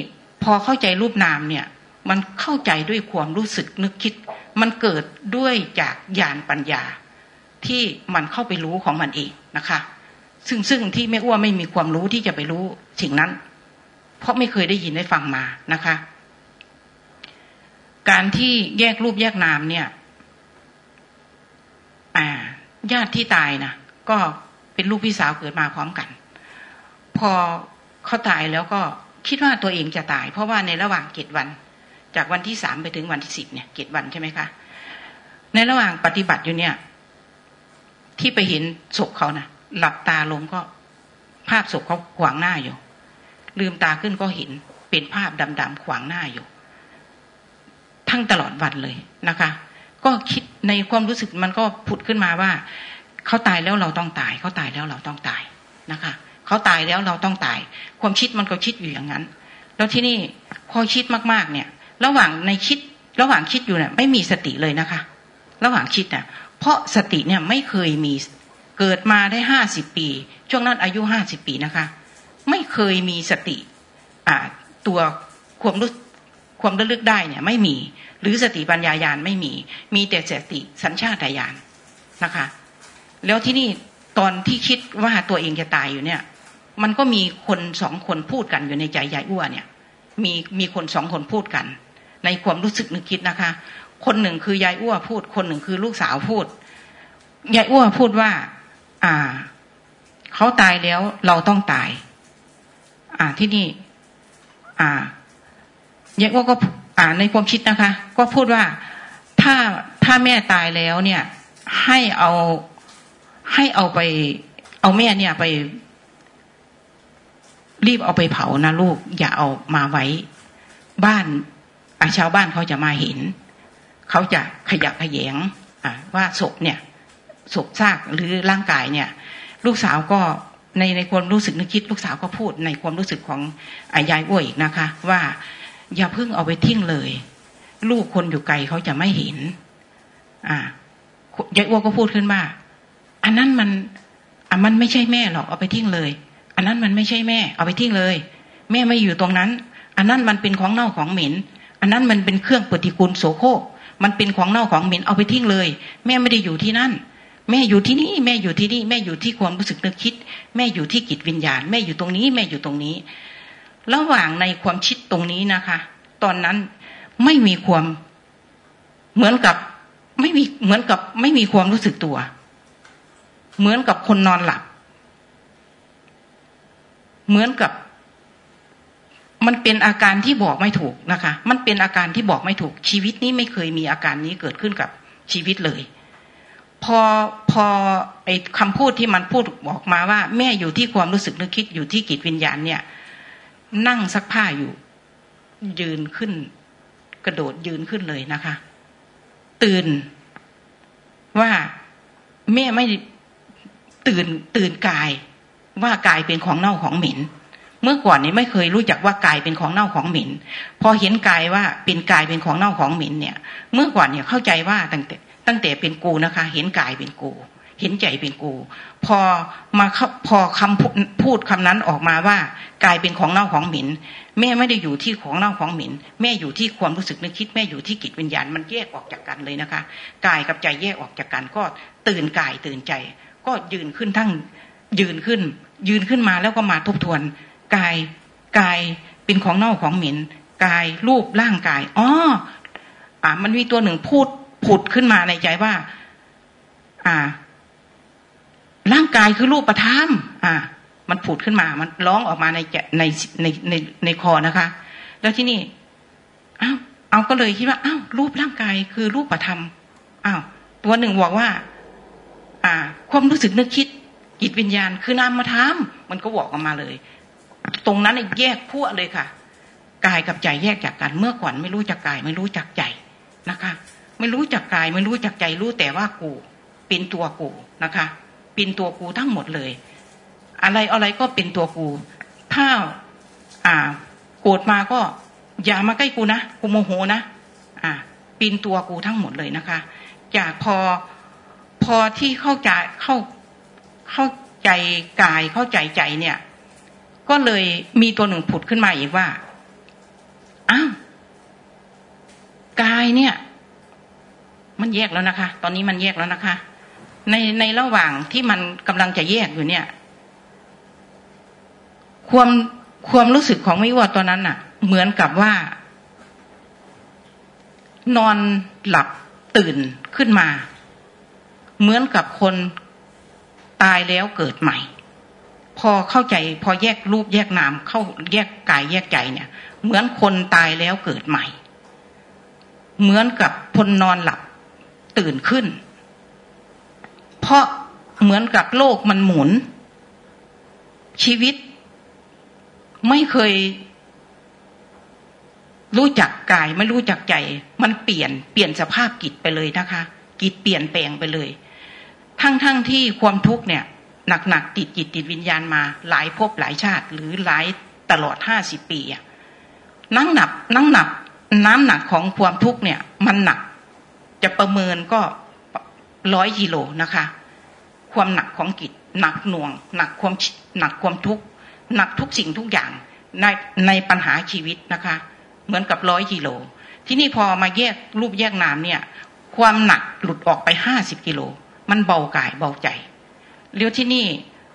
พอเข้าใจรูปนามเนี่ย มันเข้าใจด้วยความรู้สึกนึกคิด มันเกิดด้วยจากญาณปัญญา ที่มันเข้าไปรู้ของมันเองนะคะ ซึ่งซึ่งที่แม่อ้วไม่มีความรู้ที่จะไปรู้สิ่งนั้น เพราะไม่เคยได้ยินได้ฟังมานะคะ การที่แยกรูปแยกนามเนี่ย อ่า ญาติที่ตายนะก็เป็นลูกพี่สาวเกิดมาพร้อมกัน พอเขาตายแล้วก็คิดว่าตัวเองจะตาย เพราะว่าในระหว่างเกตวัน จากวันที่สามไปถึงวันที่สิบเนี่ยเจ็ดวันใช่ไหมคะ ในระหว่างปฏิบัติอยู่เนี่ย ที่ไปเห็นศพเขานะหลับตาลงก็ภาพศพเขาขวางหน้าอยู่ ลืมตาขึ้นก็เห็นเป็นภาพดำๆขวางหน้าอยู่ ทั้งตลอดวันเลยนะคะ ก็คิดในความรู้สึกมันก็ผุดขึ้นมาว่าเขาตายแล้วเราต้องตายเขาตายแล้วเราต้องตายนะคะเขาตายแล้วเราต้องตาย ความคิดมันก็คิดอยู่อย่างนั้น แล้วที่นี่พอคิดมากๆเนี่ย ระหว่างในคิดระหว่างคิดอยู่เนี่ยไม่มีสติเลยนะคะ ระหว่างคิดเนี่ยเพราะสติเนี่ยไม่เคยมีเกิดมาได้ห้าสิบปี ช่วงนั้นอายุห้าสิบปีนะคะ ไม่เคยมีสติอ่าตัวความรู้ความระลึกได้เนี่ยไม่มี หรือสติปัญญายาณไม่มี มีแต่สติสัญชาตญาณนะคะ แล้วที่นี่ตอนที่คิดว่าตัวเองจะตายอยู่เนี่ย มันก็มีคนสองคนพูดกันอยู่ในใจยายอ้วเนี่ย มีมีคนสองคนพูดกัน ในความรู้สึกนึกคิดนะคะ คนหนึ่งคือยายอ้วพูด คนหนึ่งคือลูกสาวพูดยายอ้วพูดว่า อ่าเขาตายแล้วเราต้องตาย อ่าที่นี่ อ่ายายอ้วก็ อ่า ในความคิดนะคะ ก็พูดว่าถ้าถ้าแม่ตายแล้วเนี่ย ให้เอาให้เอาไป เอาแม่เนี่ยไป รีบเอาไปเผานะลูก อย่าเอามาไว้บ้าน ชาวบ้านเขาจะมาเห็น เขาจะขยับขยงว่าศพเนี่ยศพซากหรือร่างกายเนี่ย ลูกสาวก็ในในความรู้สึกนึกคิด ลูกสาวก็พูดในความรู้สึกของยายอ้วยอีกนะคะ ว่าอย่าเพิ่งเอาไปทิ้งเลย ลูกคนอยู่ไกลเขาจะไม่เห็น อ่ายายอ้วก็พูดขึ้นว่าอันนั้นมันอะมันไม่ใช่แม่หรอกเอาไปทิ้งเลย อันนั้นมันไม่ใช่แม่ เอาไปทิ้งเลย แม่ไม่อยู่ตรงนั้น อันนั้นมันเป็นของเน่าของเหม็น อันนั้นมันเป็นเครื่องปฏิกูลโสโครกมันเป็นของเน่าของเหม็นเอาไปทิ้งเลย แม่ไม่ได้อยู่ที่นั่น แม่อยู่ที่นี่แม่อยู่ที่นี่แม่อยู่ที่ความรู้สึกนึกคิด แม่อยู่ที่จิตวิญญาณ แม่อยู่ตรงนี้ แม่อยู่ตรงนี้ ระหว่างในความคิดตรงนี้นะคะ ตอนนั้นไม่มีความเหมือนกับไม่มีเหมือนกับไม่มีความรู้สึกตัว เหมือนกับคนนอนหลับ เหมือนกับ มันเป็นอาการที่บอกไม่ถูกนะคะ มันเป็นอาการที่บอกไม่ถูก ชีวิตนี้ไม่เคยมีอาการนี้เกิดขึ้นกับชีวิตเลย พอพอไอ้คำพูดที่มันพูดบอกมาว่า แม่อยู่ที่ความรู้สึกนึกคิดอยู่ที่จิตวิญญาณเนี่ย นั่งซักผ้าอยู่ ยืนขึ้น กระโดดยืนขึ้นเลยนะคะ ตื่นว่าแม่ไม่ตื่นตื่นกายว่ากายเป็นของเน่าของเหม็น เมื่อก่อนนี้ไม่เคยรู้จักว่ากายเป็นของเน่าของเหม็น พอเห็นกายว่าเป็นกายเป็นของเน่าของเหม็นเนี่ย เมื่อก่อนเนี่ยเข้าใจว่าตั้งแต่ตั้งแต่เป็นกูนะคะ เห็นกายเป็นกู เห็นใจเป็นกู พอมาพอคำพูดคำนั้นออกมาว่ากายเป็นของเน่าของเหม็นแม่ไม่ได้อยู่ที่ของเน่าของเหม็นแม่อยู่ที่ความรู้สึกนึกคิดแม่อยู่ที่จิตวิญญาณมันแยกออกจากกันเลยนะคะกายกับใจแยกออกจากกันก็ตื่นกายตื่นใจ ก็ยืนขึ้นทั้งยืนขึ้น ยืนขึ้นมาแล้วก็มาทบทวน กาย กายเป็นของเน่าของเหม็น กายรูปร่างกายอ๋ออ่า มันมีตัวหนึ่งพูดผุดขึ้นมาในใจว่า อ่า ร่างกายคือรูปประทับอ่า มันผุดขึ้นมา มันร้องออกมาในในในในในคอนะคะ แล้วที่นี่อ้าวเอาก็เลยคิดว่าอ้าวรูปร่างกายคือรูปประทับอ้าวตัวหนึ่งบอกว่า อ่า ความรู้สึกนึกคิดจิตวิญญาณคือนามธรรมมันก็บอกออกมาเลย ตรงนั้นแยกพวกเลยค่ะกายกับใจแยกจากกัน เมื่อก่อนไม่รู้จักกาย ไม่รู้จักใจนะคะ ไม่รู้จักกาย ไม่รู้จักใจรู้แต่ว่ากูเป็นตัวกูนะคะเป็นตัวกูทั้งหมดเลย อะไรอะไรก็เป็นตัวกู ถ้าอ่าโกรธมาก็ อย่ามาใกล้กูนะกูโมโหนะอ่าเป็นตัวกูทั้งหมดเลยนะคะ จากพอพอที่เข้าใจเข้าเข้าใจกายเข้าใจใจเนี่ย ก็เลยมีตัวหนึ่งผุดขึ้นมาอีกว่าอ้าวกายเนี่ย มันแยกแล้วนะคะ ตอนนี้มันแยกแล้วนะคะ ในในระหว่างที่มันกำลังจะแยกอยู่เนี่ย ความความรู้สึกของมิวตอนนั้นน่ะ เหมือนกับว่า นอนหลับตื่นขึ้นมา เหมือนกับคนตายแล้วเกิดใหม่ พอเข้าใจพอแยกรูปแยกนามเข้าแยกกายแยกใจเนี่ย เหมือนคนตายแล้วเกิดใหม่ เหมือนกับคนนอนหลับตื่นขึ้น เพราะเหมือนกับโลกมันหมุน ชีวิต ไม่เคย รู้จักกายไม่รู้จักใจ มันเปลี่ยนเปลี่ยนสภาพกิจไปเลยนะคะ กิจเปลี่ยนแปลงไปเลย ทั้งๆทที่ความทุกข์เนี่ย หนักๆติดจิตติดวิญญาณมาหลายภพหลายชาติ หรือหลายตลอดห้าสิบปีอะนั่งหนับนั่งหนับน้ำหนักของความทุกข์เนี่ย มันหนัก จะประเมินก็ร้อยกิโลนะคะ ความหนักของกิจหนักหน่วง หนักความหนักความทุกข์หนักทุกสิ่งทุกอย่างในในปัญหาชีวิตนะคะ เหมือนกับร้อยกิโล ที่นี่พอมาแยกรูปแยกนามเนี่ย ความหนักหลุดออกไปห้าสิบกิโล มันเบากายเบาใจ เลี้ยวที่นี่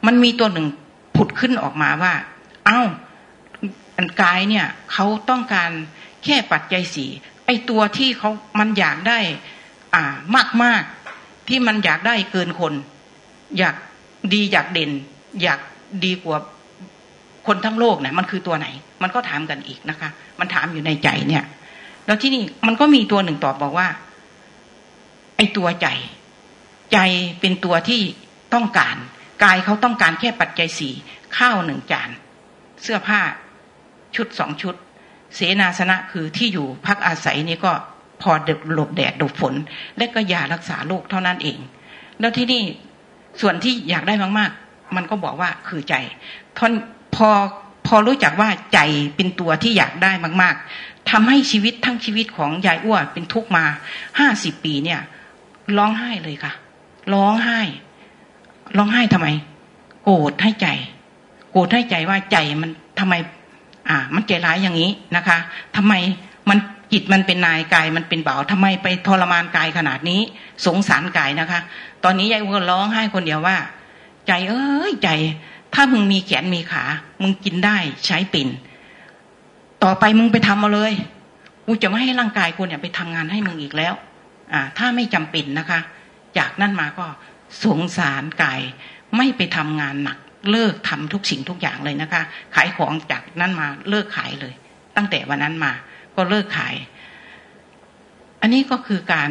มันมีตัวหนึ่งผุดขึ้นออกมาว่า เอา้าอันกายเนี่ยเขาต้องการแค่ปัจจัยสีไอตัวที่เขามันอยากได้ อ่ามากมากที่มันอยากได้เกินคน อยากดีอยากเด่น อยากดีกว่าคนทั้งโลกเนี่ยมันคือตัวไหน มันก็ถามกันอีกนะคะ มันถามอยู่ในใจเนี่ย แล้วที่นี่มันก็มีตัวหนึ่งตอบบอกว่า ไอตัวใจ ใจเป็นตัวที่ ต้องการกายเขาต้องการแค่ปัจจัยสี่ข้าวหนึ่งจาน เสื้อผ้าชุดสองชุด เสนาสนะคือที่อยู่พักอาศัยนี่ก็พอหลบแดดหลบฝน และก็ยารักษาโรคเท่านั้นเอง แล้วที่นี่ส่วนที่อยากได้มากๆ มันก็บอกว่าคือใจทนพอพอรู้จักว่าใจเป็นตัวที่อยากได้มากๆทำให้ชีวิตทั้งชีวิตของยายอ้วเป็นทุกมาห้าสิบปีเนี่ย ร้องไห้เลยค่ะ ร้องไห้ ร้องไห้ทำไม โกรธให้ใจ โกรธให้ใจว่าใจมันทำไม อ่า มันใจร้ายอย่างนี้นะคะทำไมมันจิตมันเป็นนายกายมันเป็นเบาทำไมไปทรมานกายขนาดนี้ สงสารกายนะคะ ตอนนี้ยายก็ร้องไห้คนเดียวว่า ใจเอ้ยใจ ถ้ามึงมีแขนมีขา มึงกินได้ใช้เป็นต่อไปมึงไปทำมาเลยกูจะไม่ให้ร่างกายกูเนี่ยไปทำงานให้มึงอีกแล้ว อ่า ถ้าไม่จำเป็นนะคะ จากนั้นมาก็ สงสารกายไม่ไปทำงานหนัก เลิกทำทุกสิ่งทุกอย่างเลยนะคะ ขายของจากนั้นมาเลิกขายเลย ตั้งแต่วันนั้นมา ก็เลิกขาย อันนี้ก็คือการ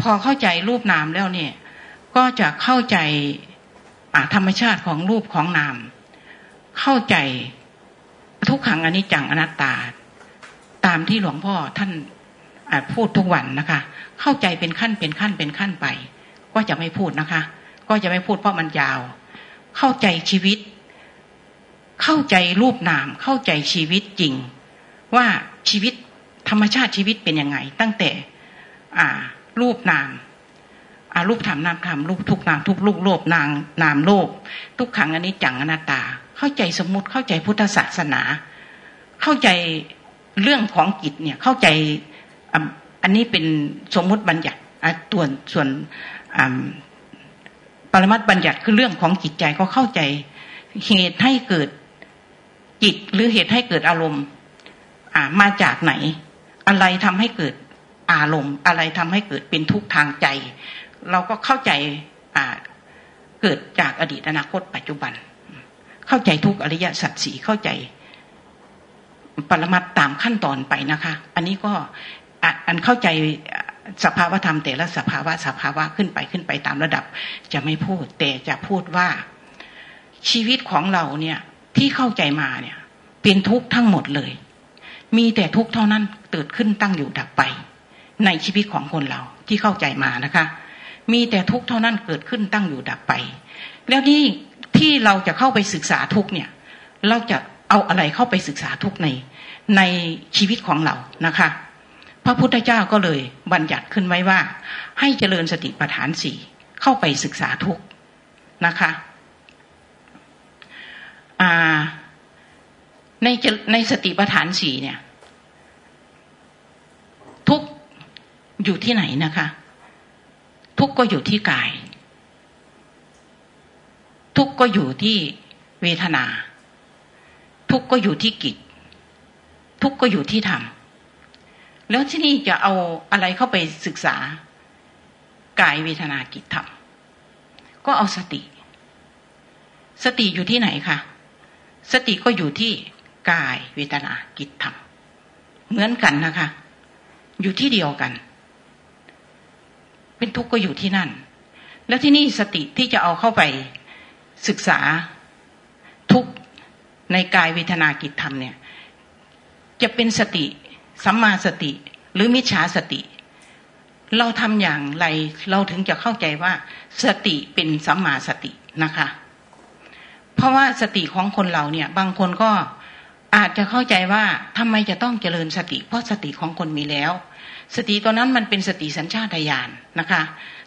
พอเข้าใจรูปนามแล้วเนี่ย ก็จะเข้าใจธรรมชาติของรูปของนาม เข้าใจทุกขังอนิจจังอนัตตา ตามที่หลวงพ่อท่านพูดทุกวันนะคะ เข้าใจเป็นขั้นเป็นขั้นเป็นขั้นไป ก็จะไม่พูดนะคะ ก็จะไม่พูดเพราะมันยาว เข้าใจชีวิต เข้าใจรูปนาม เข้าใจชีวิตจริง ว่าชีวิตธรรมชาติชีวิตเป็นยังไง ตั้งแต่ อ่า รูปนามอารูปธรรมนามธรรมรูปทุกนามทุกลูกโลภนางนามโลภทุกขังอันนี้จังอนัตตา เข้าใจสมมติเข้าใจพุทธศาสนา เข้าใจเรื่องของจิตเนี่ยเข้าใจอันนี้เป็นสมมุติบัญญัติตัวส่วน ปรมัตบัญญัติคือเรื่องของจิตใจก็เข้าใจ เหตุให้เกิดจิตหรือเหตุให้เกิดอารมณ์มาจากไหน อะไรทำให้เกิดอารมณ์ อะไรทำให้เกิดเป็นทุกข์ทางใจ เราก็เข้าใจเกิดจากอดีตอนาคตปัจจุบัน เข้าใจทุกอริยสัจสีเข้าใจ ปรมัตตามขั้นตอนไปนะคะ อันนี้ก็อันเข้าใจ สภาวธรรมแต่ละสภาวะสภาวะขึ้นไปขึ้นไปตามระดับ จะไม่พูด แต่จะพูดว่าชีวิตของเราเนี่ยที่เข้าใจมาเนี่ยเป็นทุกข์ทั้งหมดเลย มีแต่ทุกข์เท่านั้นเกิดขึ้นตั้งอยู่ดับไป ในชีวิตของคนเราที่เข้าใจมานะคะ มีแต่ทุกข์เท่านั้นเกิดขึ้นตั้งอยู่ดับไป แล้วนี่ที่เราจะเข้าไปศึกษาทุกเนี่ย เราจะเอาอะไรเข้าไปศึกษาทุกในในชีวิตของเรานะคะ พระพุทธเจ้าก็เลยบัญญัติขึ้นไว้ว่า ให้เจริญสติปัฏฐานสี่เข้าไปศึกษาทุกนะคะในในสติปัฏฐานสี่เนี่ย ทุกอยู่ที่ไหนนะคะ ทุกก็อยู่ที่กาย ทุกก็อยู่ที่เวทนา ทุกก็อยู่ที่กิจ ทุกก็อยู่ที่ธรรม แล้วที่นี่จะเอาอะไรเข้าไปศึกษากายเวทนากิจธรรมก็เอาสติ สติอยู่ที่ไหนคะสติก็อยู่ที่กายเวทนากิจธรรมเหมือนกันนะคะ อยู่ที่เดียวกัน เป็นทุกข์ก็อยู่ที่นั่น แล้วที่นี่สติที่จะเอาเข้าไปศึกษาทุกในกายเวทนากิจธรรมเนี่ย จะเป็นสติ สัมมาสติ หรือมิจฉาสติ เราทำอย่างไรเราถึงจะเข้าใจว่า สติเป็นสัมมาสตินะคะ เพราะว่าสติของคนเราเนี่ย บางคนก็อาจจะเข้าใจว่าทำไมจะต้องเจริญสติ เพราะสติของคนมีแล้ว สติตัวนั้นมันเป็นสติสัญชาตญาณนะคะ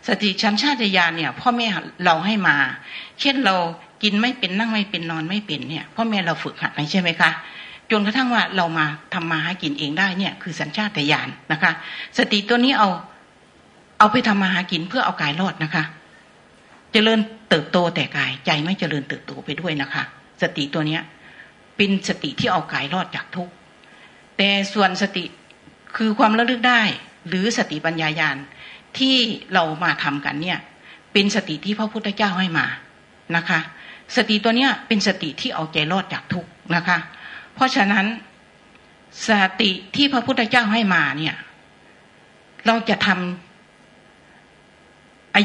สติสัญชาตญาณเนี่ย พ่อแม่เราให้มา เช่นเรากินไม่เป็นนั่งไม่เป็นนอนไม่เป็นเนี่ย พ่อแม่เราฝึกหัดใช่ไหมคะ จนกระทั่งว่าเรามาทำมาหากินเองได้เนี่ย คือสัญชาตญาณนะคะ สติตัวนี้เอาเอาไปทำมาหากินเพื่อเอากายรอดนะคะจเจริญเติบโตแต่กายใจไม่เจริญเติบโตไปด้วยนะคะ สติตัวเนี้ยเป็นสติที่เอากายรอดจากทุกข์แต่ส่วนสติคือความระลึกได้ หรือสติปัญญายาณที่เรามาทำกันเนี่ย เป็นสติที่พระพุทธเจ้าให้มานะคะ สติตัวเนี้ยเป็นสติที่เอาใจรอดจากทุกข์นะคะ เพราะฉะนั้นสติที่พระพุทธเจ้าให้มาเนี่ย เราจะทำ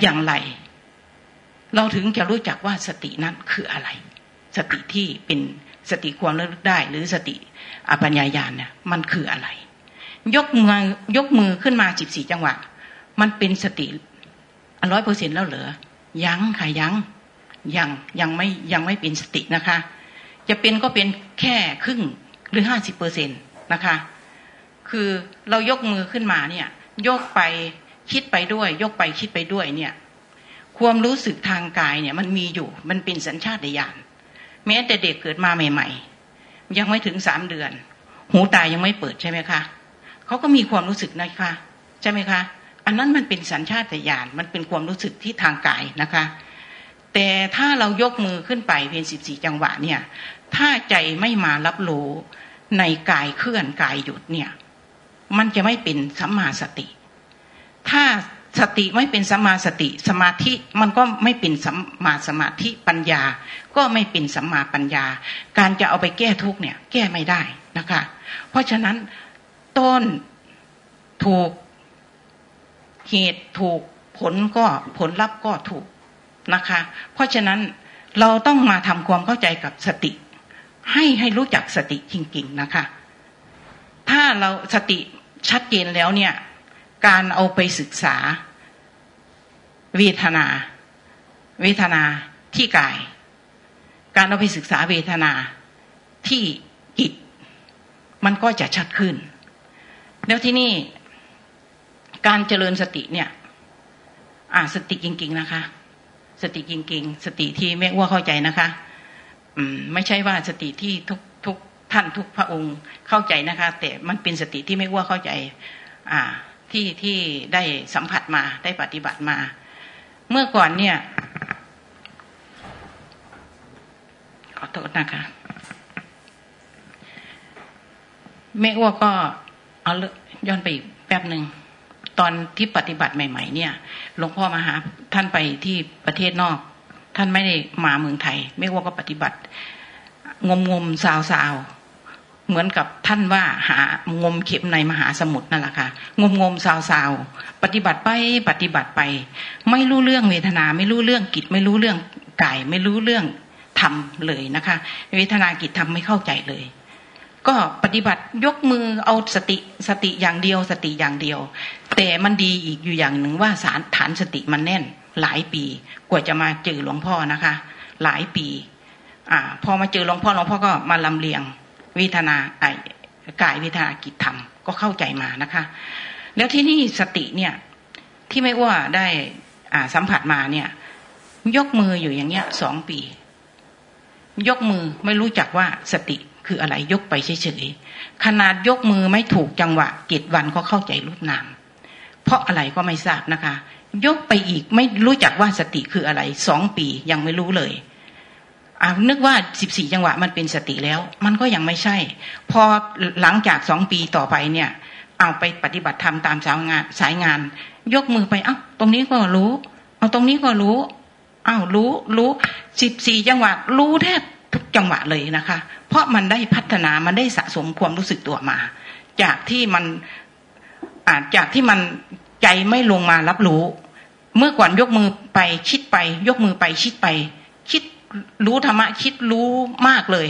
อย่างไร เราถึงจะรู้จักว่าสตินั้นคืออะไร สติที่เป็นสติความระลึกได้ หรือสติอปัญญายาณเนี่ยมันคืออะไร ยกมือยกมือขึ้นมาสิบสี่จังหวะ มันเป็นสติร้อยเปอร์เซ็นแล้วเหรอยังค่ะยังยังยังไม่ยังไม่เป็นสตินะคะ จะเป็นก็เป็นแค่ครึ่งหรือห้าสิบเปอร์เซ็นตนะคะ คือเรายกมือขึ้นมาเนี่ย ยกไปคิดไปด้วย ยกไปคิดไปด้วยเนี่ย ความรู้สึกทางกายเนี่ย มันมีอยู่มันเป็นสัญชาตญาณแม้แต่เด็กเกิดมาใหม่ ๆ ยังไม่ถึงสามเดือน หูตายยังไม่เปิดใช่ไหมคะเขาก็มีความรู้สึกนะคะ ใช่ไหมคะ อันนั้นมันเป็นสัญชาตญาณมันเป็นความรู้สึกที่ทางกายนะคะ แต่ถ้าเรายกมือขึ้นไปเพียงสิบสี่จังหวะเนี่ย ถ้าใจไม่มารับรู้ในกายเคลื่อนกายหยุดเนี่ย มันจะไม่เป็นสัมมาสติ ถ้าสติไม่เป็นสัมมาสติ สมาธิมันก็ไม่เป็นสัมมาสมาธิปัญญา ก็ไม่เป็นสัมมาปัญญา การจะเอาไปแก้ทุกเนี่ย แก้ไม่ได้นะคะ เพราะฉะนั้นต้นถูกเหตุถูกผลก็ผลลัพธ์ก็ถูก นะคะ เพราะฉะนั้นเราต้องมาทำความเข้าใจกับสติ ให้ให้รู้จักสติจริงๆนะคะ ถ้าเราสติชัดเจนแล้วเนี่ย การเอาไปศึกษา เวทนา เวทนาที่กาย การเอาไปศึกษาเวทนาที่จิต มันก็จะชัดขึ้น แล้วที่นี่การเจริญสติเนี่ย อ่าสติจริง ๆ นะคะ สติจริงๆ สติที่แม่ว่าเข้าใจนะคะ อืม ไม่ใช่ว่าสติที่ทุกทุกท่านทุกพระองค์เข้าใจนะคะ แต่มันเป็นสติที่ไม่ว่าเข้าใจ อ่า ที่ที่ได้สัมผัสมาได้ปฏิบัติมา เมื่อก่อนเนี่ย ขอโทษนะคะแม่อ้วก็เอาเย้อนไปอีกแป๊บหนึ่ง ตอนที่ปฏิบัติใหม่ ๆ เนี่ยหลวงพ่อมาหาท่านไปที่ประเทศนอก ท่านไม่ได้มาเมืองไทยแม่อ้วก็ปฏิบัติ งมงมสาวสาวเหมือนกับท่านว่าหางมเข็มในมหาสมุทรนั่นแหละค่ะงมงมสาวสาวปฏิบัติไปปฏิบัติไป ไม่รู้เรื่องเวทนา ไม่รู้เรื่องกิจไม่รู้เรื่องกายไม่รู้เรื่องธรรมเลยนะคะ เวทนากิจธรรมไม่เข้าใจเลย ก็ปฏิบัติยกมือเอาสติสติอย่างเดียว สติอย่างเดียว แต่มันดีอีกอยู่อย่างหนึ่งว่าสารฐานสติมันแน่น หลายปี กว่าจะมาเจอหลวงพ่อนะคะ หลายปี อ่า พอมาเจอหลวงพ่อหลวงพ่อก็มาลำเลียงวิทนาไอ้กายวิทนากิจธรรมก็เข้าใจมานะคะ แล้วที่นี่สติเนี่ย ที่ไม่ว่าได้อ่าสัมผัสมาเนี่ย ยกมืออยู่อย่างเงี้ยสองปี ยกมือไม่รู้จักว่าสติ คืออะไรยกไปเฉยๆขนาดยกมือไม่ถูกจังหวะกิจวันก็เข้าใจรูปนาม เพราะอะไรก็ไม่ทราบนะคะ ยกไปอีกไม่รู้จักว่าสติคืออะไรสองปียังไม่รู้เลยอานึกว่าสิบสี่จังหวะมันเป็นสติแล้ว มันก็ยังไม่ใช่ พอหลังจากสองปีต่อไปเนี่ย เอาไปปฏิบัติธรรมตามสายงานสายงาน ยกมือไปเอ้าตรงนี้ก็รู้ เอาตรงนี้ก็รู้อ้าวรู้รู้สิบสี่จังหวะรู้แทบ ทุกจังหวะเลยนะคะ เพราะมันได้พัฒนามันได้สะสมความรู้สึกตัวมา จากที่มันอาจจากที่มันใจไม่ลงมารับรู้ เมื่อก่อนยกมือไปคิดไป ยกมือไปคิดไป คิดรู้ธรรมะคิดรู้มากเลย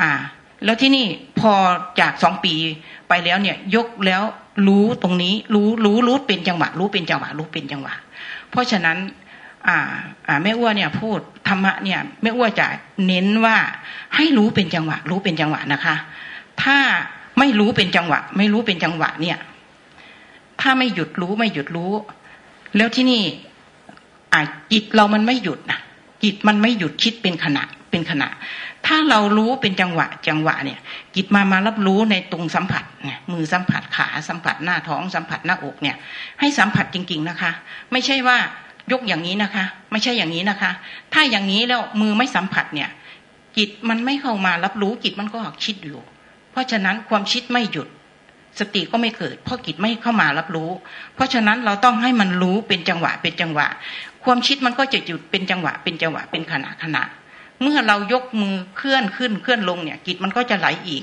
อ่า แล้วที่นี่พอจากสองปีไปแล้วเนี่ย ยกแล้วรู้ตรงนี้ รู้รู้รู้เป็นจังหวะ รู้เป็นจังหวะ รู้เป็นจังหวะ เพราะฉะนั้น อ่า อ่าแม่อ้วนเนี่ยพูดธรรมะเนี่ยแม่อ้วนจะเน้นว่าให้รู้เป็นจังหวะ รู้เป็นจังหวะนะคะ ถ้าไม่รู้เป็นจังหวะ ไม่รู้เป็นจังหวะเนี่ย ถ้าไม่หยุดรู้ไม่หยุดรู้ แล้วที่นี่อ่าจิตเรามันไม่หยุดนะจิตมันไม่หยุดคิดเป็นขณะเป็นขณะ ถ้าเรารู้เป็นจังหวะ จังหวะเนี่ย จิตมามารับรู้ในตรงสัมผัสเนี่ยมือสัมผัสขาสัมผัสหน้าท้องสัมผัสหน้าอกเนี่ย ให้สัมผัสจริง ๆนะคะ ไม่ใช่ว่า ยกอย่างนี้นะคะ ไม่ใช่อย่างนี้นะคะ ถ้าอย่างนี้แล้วมือไม่สัมผัสเนี่ย จิตมันไม่เข้ามารับรู้จิตมันก็คิดอยู่ เพราะฉะนั้นความคิดไม่หยุด สติก็ไม่เกิด เพราะจิตไม่เข้ามารับรู้ เพราะฉะนั้นเราต้องให้มันรู้เป็นจังหวะเป็นจังหวะ ความคิดมันก็จะหยุดเป็นจังหวะ เป็นจังหวะเป็นขณะขณะเมื่อเรายกมือเคลื่อนขึ้นเคลื่อนลงเนี่ยจิตมันก็จะไหลอีก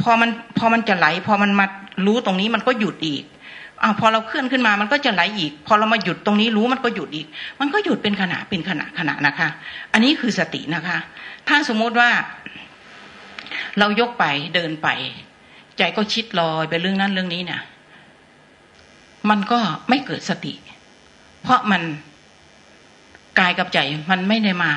พอมันพอมันจะไหล พอมันมารู้ตรงนี้มันก็หยุดอีก อาพอเราเคลื่อนขึ้นมามันก็จะไหลอีก พอเรามาหยุดตรงนี้รู้มันก็หยุดอีก มันก็หยุดเป็นขณะเป็นขณะขณะนะคะ อันนี้คือสตินะคะ ถ้าสมมติว่า เรายกไปเดินไป ใจก็คิดลอยไปเรื่องนั้นเรื่องนี้เนี่ยมันก็ไม่เกิดสติ เพราะมันกายกับใจมันไม่ได้มา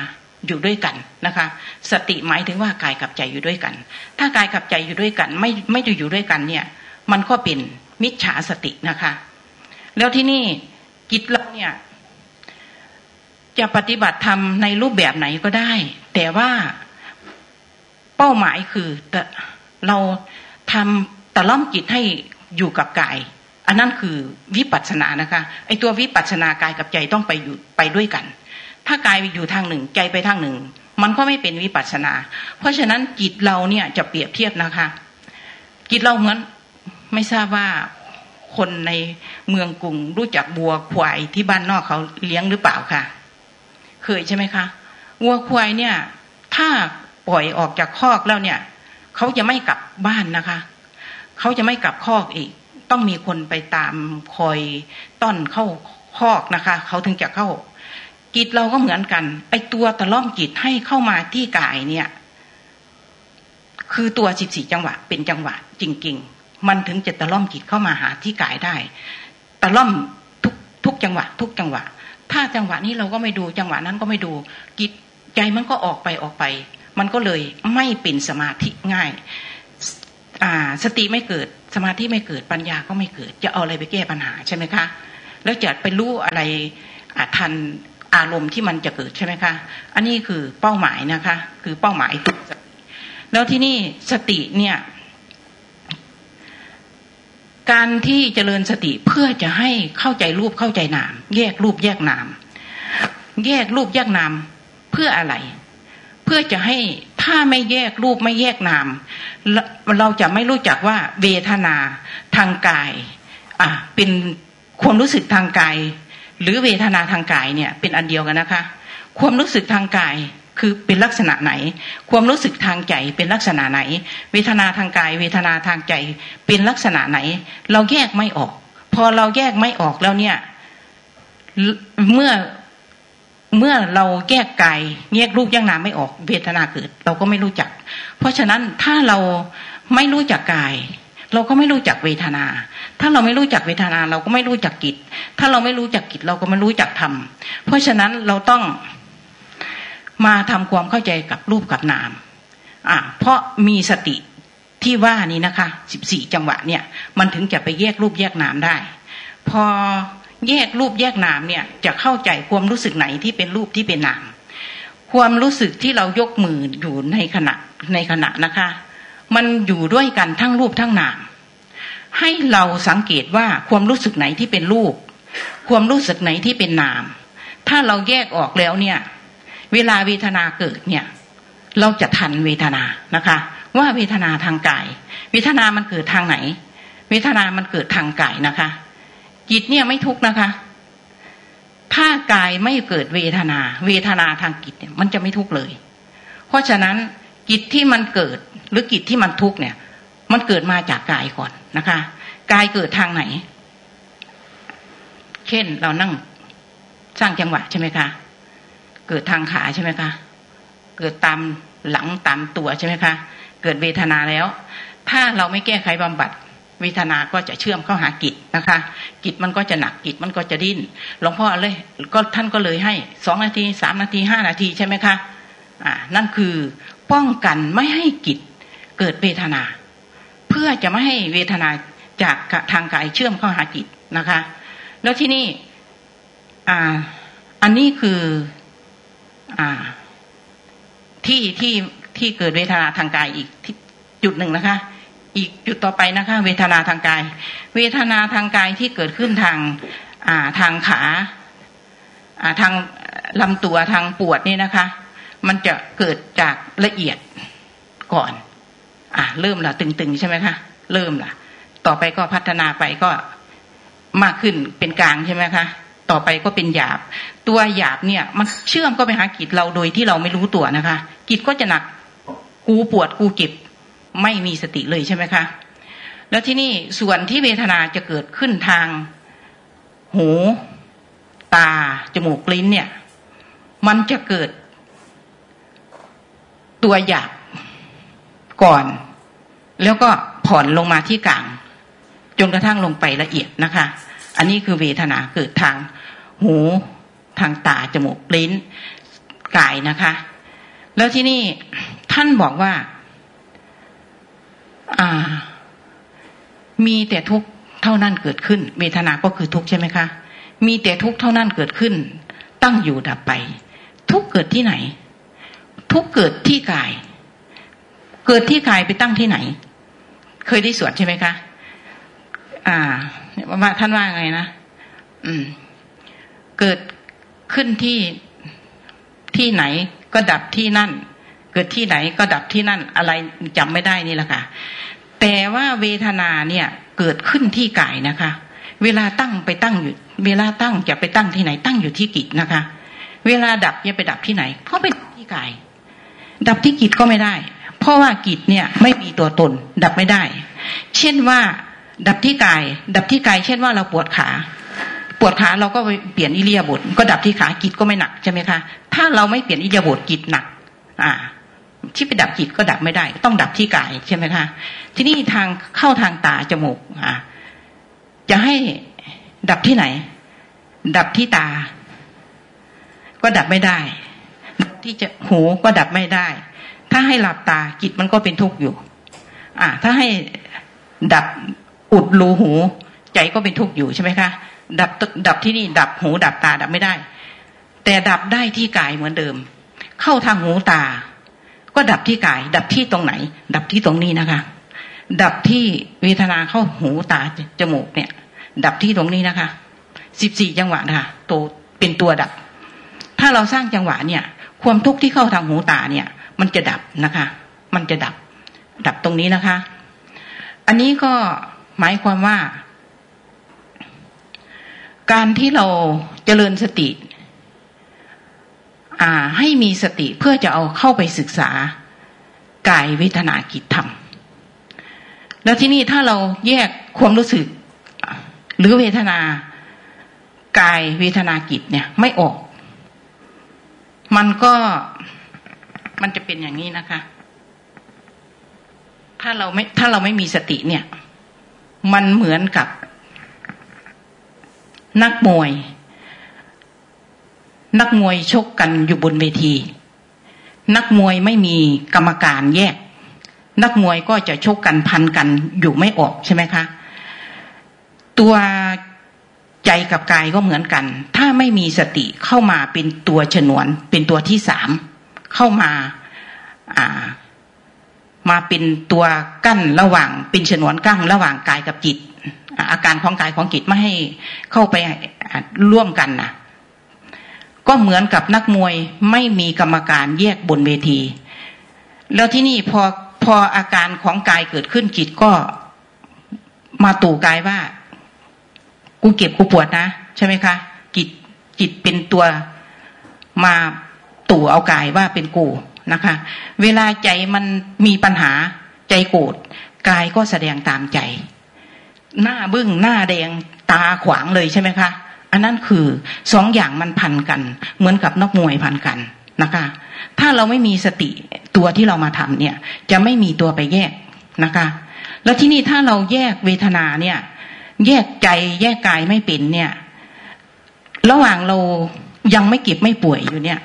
อยู่ด้วยกันนะคะ สติหมายถึงว่ากายกับใจอยู่ด้วยกัน ถ้ากายกับใจอยู่ด้วยกัน ไม่ไม่ได้อยู่ด้วยกันเนี่ย มันก็เป็นมิจฉาสตินะคะ แล้วที่นี่กิจเราเนี่ย จะปฏิบัติธรรมในรูปแบบไหนก็ได้ แต่ว่าเป้าหมายคือเราทำตะล่อมจิตให้อยู่กับกาย อันนั้นคือวิปัสสนานะคะไอตัววิปัสสนากายกับใจต้องไปอยู่ไปด้วยกัน ถ้ากายอยู่ทางหนึ่งใจไปทางหนึ่ง มันก็ไม่เป็นวิปัสสนา เพราะฉะนั้นจิตเราเนี่ยจะเปรียบเทียบนะคะ จิตเราเหมือน ไม่ทราบว่าคนในเมืองกรุงรู้จักบัวควายที่บ้านนอกเขาเลี้ยงหรือเปล่าคะเคยใช่ไหมคะวัวควายเนี่ย ถ้าปล่อยออกจากคอกแล้วเนี่ยเขาจะไม่กลับบ้านนะคะเขาจะไม่กลับคอกอีก ต้องมีคนไปตามคอยต้อนเข้าคอกนะคะเขาถึงจะเข้าจิตเราก็เหมือนกัน ไอตัวตะล่อมจิตให้เข้ามาที่กายเนี่ย คือตัวสิบสี่จังหวะ เป็นจังหวะ จริง ๆ มันถึงจะตะล่อมจิตเข้ามาหาที่กายได้ ตะล่อมทุกทุกจังหวะ ทุกจังหวะ ถ้าจังหวะนี้เราก็ไม่ดูจังหวะนั้นก็ไม่ดูจิตใจมันก็ออกไปออกไป มันก็เลยไม่เป็นสมาธิง่ายอ่าสติไม่เกิดสมาธิไม่เกิดปัญญาก็ไม่เกิด จะเอาอะไรไปแก้ปัญหาใช่ไหมคะแล้วจะไปรู้อะไรทันอารมณ์ที่มันจะเกิดใช่ไหมคะ อันนี้คือเป้าหมายนะคะ คือเป้าหมายตัวแล้วที่นี่สติเนี่ย การที่เจริญสติเพื่อจะให้เข้าใจรูปเข้าใจนาม แยกรูปแยกนาม แยกรูปแยกนามเพื่ออะไร เพื่อจะให้ถ้าไม่แยกรูปไม่แยกนาม เราจะไม่รู้จักว่าเวทนาทางกายอะเป็นความรู้สึกทางกาย หรือเวทนาทางกายเนี่ยเป็นอันเดียวกันนะคะ ความรู้สึกทางกาย คือเป็นลักษณะไหน ความรู้สึกทางใจเป็นลักษณะไหน เวทนาทางกาย เวทนาทางใจเป็นลักษณะไหน เราแยกไม่ออก พอเราแยกไม่ออกแล้วเนี่ย เมื่อเมื่อเราแยกกายแยกรูปแยกนามไม่ออก เวทนาเกิด เราก็ไม่รู้จัก เพราะฉะนั้นถ้าเราไม่รู้จักกาย เราก็ไม่รู้จักเวทนา ถ้าเราไม่รู้จักเวทนา เราก็ไม่รู้จักกิจถ้าเราไม่รู้จักกิจเราก็ไม่รู้จักธรรมเพราะฉะนั้นเราต้อง มาทำความเข้าใจกับรูปกับนามอ่าเพราะมีสติที่ว่านี้นะคะสิบสี่จังหวะเนี่ยมันถึงจะไปแยกรูปแยกนามได้ พอแยกรูปแยกนามเนี่ยจะเข้าใจความรู้สึกไหนที่เป็นรูปที่เป็นนาม ความรู้สึกที่เรายกมืออยู่ในขณะในขณะนะคะ มันอยู่ด้วยกันทั้งรูปทั้งนาม ให้เราสังเกตว่าความรู้สึกไหนที่เป็นรูป ความรู้สึกไหนที่เป็นนาม ถ้าเราแยกออกแล้วเนี่ย เวลาเวทนาเกิดเนี่ย เราจะทันเวทนานะคะ ว่าเวทนาทางกาย เวทนามันเกิดทางไหน เวทนามันเกิดทางกายนะคะ จิตเนี่ยไม่ทุกนะคะ ถ้ากายไม่เกิดเวทนา เวทนาทางจิตเนี่ยมันจะไม่ทุกเลย เพราะฉะนั้นจิตที่มันเกิดหรือจิตที่มันทุกเนี่ย มันเกิดมาจากกายก่อนนะคะกายเกิดทางไหน เช่นเรานั่งสร้างจังหวะใช่ไหมคะ เกิดทางขาใช่ไหมคะ เกิดตามหลังตามตัวใช่ไหมคะ เกิดเวทนาแล้ว ถ้าเราไม่แก้ไขบำบัดเวทนาก็จะเชื่อมเข้าหากิจนะคะ กิจมันก็จะหนักกิจมันก็จะดิ้นหลวงพ่อเลยก็ท่านก็เลยให้สองนาทีสามนาทีห้านาทีใช่ไหมคะอ่านั่นคือป้องกันไม่ให้กิจเกิดเวทนา เพื่อจะไม่ให้เวทนาจากทางกายเชื่อมเข้าหาจิตนะคะ แล้วที่นี่อ่าอันนี้คือ อ่า ที่ที่ที่เกิดเวทนาทางกายอีกจุดหนึ่งนะคะ อีกจุดต่อไปนะคะ เวทนาทางกาย เวทนาทางกายที่เกิดขึ้นทาง อ่าทางขา อ่าทางลำตัวทางปวดนี่นะคะ มันจะเกิดจากละเอียดก่อน อ่าเริ่มละตึงๆใช่ไหมคะเริ่มละต่อไปก็พัฒนาไปก็มากขึ้นเป็นกลางใช่ไหมคะ ต่อไปก็เป็นหยาบ ตัวหยาบเนี่ย มันเชื่อมก็ไปหากิจเราโดยที่เราไม่รู้ตัวนะคะ กิจก็จะหนักกูปวดกูเจ็บไม่มีสติเลยใช่ไหมคะแล้วที่นี่ส่วนที่เวทนาจะเกิดขึ้นทาง หู ตา จมูกลิ้นเนี่ย มันจะเกิด ตัวหยาบก่อน แล้วก็ผ่อนลงมาที่กลาง จนกระทั่งลงไปละเอียดนะคะ อันนี้คือเวทนาเกิดทาง หู ทางตาจมูกลิ้นกายนะคะ แล้วที่นี่ท่านบอกว่า อ่า มีแต่ทุกเท่านั้นเกิดขึ้นเวทนาก็คือทุกใช่ไหมคะ มีแต่ทุกเท่านั้นเกิดขึ้น ตั้งอยู่ดับไป ทุกเกิดที่ไหน ทุกเกิดที่กาย เกิดที่กายไปตั้งที่ไหน เคยได้สวดใช่ไหมคะอ่าว่าท่านว่าไงนะอืม เกิด ขึ้นที่ที่ไหนก็ดับที่นั่น เกิดที่ไหนก็ดับที่นั่น อะไรจำไม่ได้นี่แหละค่ะ แต่ว่าเวทนาเนี่ยเกิดขึ้นที่กายนะคะ เวลาตั้งไปตั้งอยู่ เวลาตั้งจะไปตั้งที่ไหน ตั้งอยู่ที่กิจนะคะ เวลาดับจะไปดับที่ไหนก็เป็นที่กาย ดับที่กิจก็ไม่ได้ เพราะว่ากิจเนี่ยไม่มีตัวตน ดับไม่ได้ เช่นว่า ดับที่กาย ดับที่กาย เช่นว่าเราปวดขา ปวดขาเราก็เปลี่ยนอิเลียบทก็ดับที่ขากิจก็ไม่หนักใช่ไหมคะ ถ้าเราไม่เปลี่ยนอิเลียบทกิจหนัก อ่าที่ไปดับจิตก็ดับไม่ได้ ต้องดับที่กายใช่ไหมคะที่นี่ทางเข้าทางตาจมูกอ่าจะให้ดับที่ไหน ดับที่ตา ก็ดับไม่ได้ ที่จะหูก็ดับไม่ได้ ถ้าให้หลับตาจิตมันก็เป็นทุกข์อยู่ อ่า ถ้าให้ดับอุดรูหู ใจก็เป็นทุกข์อยู่ใช่ไหมคะ ดับดับที่นี่ ดับหูดับตาดับไม่ได้ แต่ดับได้ที่กายเหมือนเดิม เข้าทางหูตา ก็ดับที่กาย ดับที่ตรงไหน ดับที่ตรงนี้นะคะ ดับที่เวทนาเข้าหูตาจมูกเนี่ย ดับที่ตรงนี้นะคะสิบสี่จังหวะนะคะตัวเป็นตัวดับ ถ้าเราสร้างจังหวะเนี่ย ความทุกข์ที่เข้าทางหูตาเนี่ย มันจะดับนะคะ มันจะดับ ดับตรงนี้นะคะ อันนี้ก็หมายความว่า การที่เราเจริญสติ อ่า ให้มีสติเพื่อจะเอาเข้าไปศึกษากายเวทนากิจธรรม แล้วที่นี่ถ้าเราแยกความรู้สึก หรือเวทนากายเวทนากิจเนี่ย ไม่ออก มันก็มันจะเป็นอย่างนี้นะคะ ถ้าเราไม่ถ้าเราไม่มีสติเนี่ย มันเหมือนกับ นักมวย นักมวยชกกันอยู่บนเวที นักมวยไม่มีกรรมการแยก นักมวยก็จะชกกันพันกันอยู่ไม่ออกใช่ไหมคะตัวใจกับกายก็เหมือนกัน ถ้าไม่มีสติเข้ามาเป็นตัวฉนวน เป็นตัวที่สามเข้ามาอ่า มาเป็นตัวกั้นระหว่าง เป็นฉนวนกั้นระหว่างกายกับจิต อาการของกายของจิตไม่ให้เข้าไปร่วมกันนะก็เหมือนกับนักมวยไม่มีกรรมการแยกบนเวที แล้วที่นี่พอพออาการของกายเกิดขึ้นจิตก็มาตู่กายว่า กูเก็บกูปวดนะ ใช่ไหมคะ จิตจิตเป็นตัวมาตู่เอากายว่าเป็นกูนะคะ เวลาใจมันมีปัญหาใจโกรธกายก็แสดงตามใจ หน้าบึ้งหน้าแดงตาขวางเลยใช่ไหมคะ อันนั้นคือสองอย่างมันพันกัน เหมือนกับนกมวยพันกันนะคะ ถ้าเราไม่มีสติตัวที่เรามาทำเนี่ย จะไม่มีตัวไปแยกนะคะ แล้วที่นี่ถ้าเราแยกเวทนาเนี่ย แยกใจแยกกายไม่เป็นเนี่ย ระหว่างเรายังไม่เก็บไม่ป่วยอยู่เนี่ย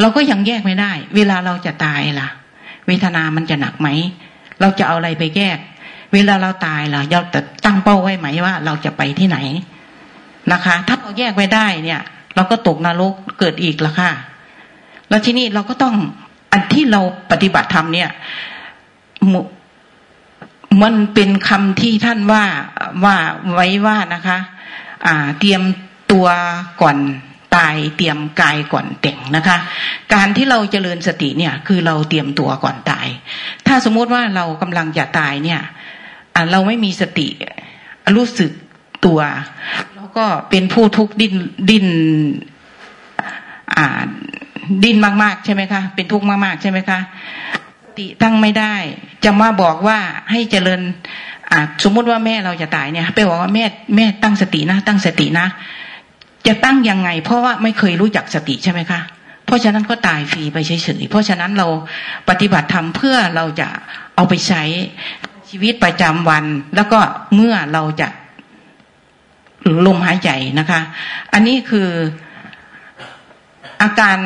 เราก็ยังแยกไม่ได้ เวลาเราจะตายล่ะ เวทนามันจะหนักไหม เราจะเอาอะไรไปแยก เวลาเราตายล่ะเราจะตั้งเป้าไว้ไหมว่า เราจะไปที่ไหนนะคะ ถ้าเราแยกไม่ได้เนี่ย เราก็ตกนรกเกิดอีกละค่ะ แล้วที่นี่เราก็ต้องอันที่เราปฏิบัติธรรมเนี่ยมันเป็นคำที่ท่านว่าว่าไว้ว่านะคะ อ่า เตรียมตัวก่อนตายเตรียมกายก่อนแต่งนะคะ การที่เราเจริญสติเนี่ย คือเราเตรียมตัวก่อนตาย ถ้าสมมติว่าเรากำลังจะตายเนี่ย อ่าเราไม่มีสติ รู้สึกตัว แล้วก็เป็นผู้ทุกข์ดิ้นดิ้นอ่า ดิ้นมากๆ ใช่ไหมคะ เป็นทุกข์มากๆ ใช่ไหมคะสติตั้งไม่ได้จะมาบอกว่าให้เจริญอ่าสมมุติว่าแม่เราจะตายเนี่ย ไปบอกว่าแม่แม่ตั้งสตินะ ตั้งสตินะจะตั้งยังไง เพราะว่าไม่เคยรู้จักสติใช่ไหมคะเพราะฉะนั้นก็ตายฟรีไปเฉยๆเพราะฉะนั้นเราปฏิบัติธรรมเพื่อเราจะเอาไปใช้ ชีวิตประจำวัน แล้วก็เมื่อเราจะลมหายใจนะคะ อันนี้คืออาการ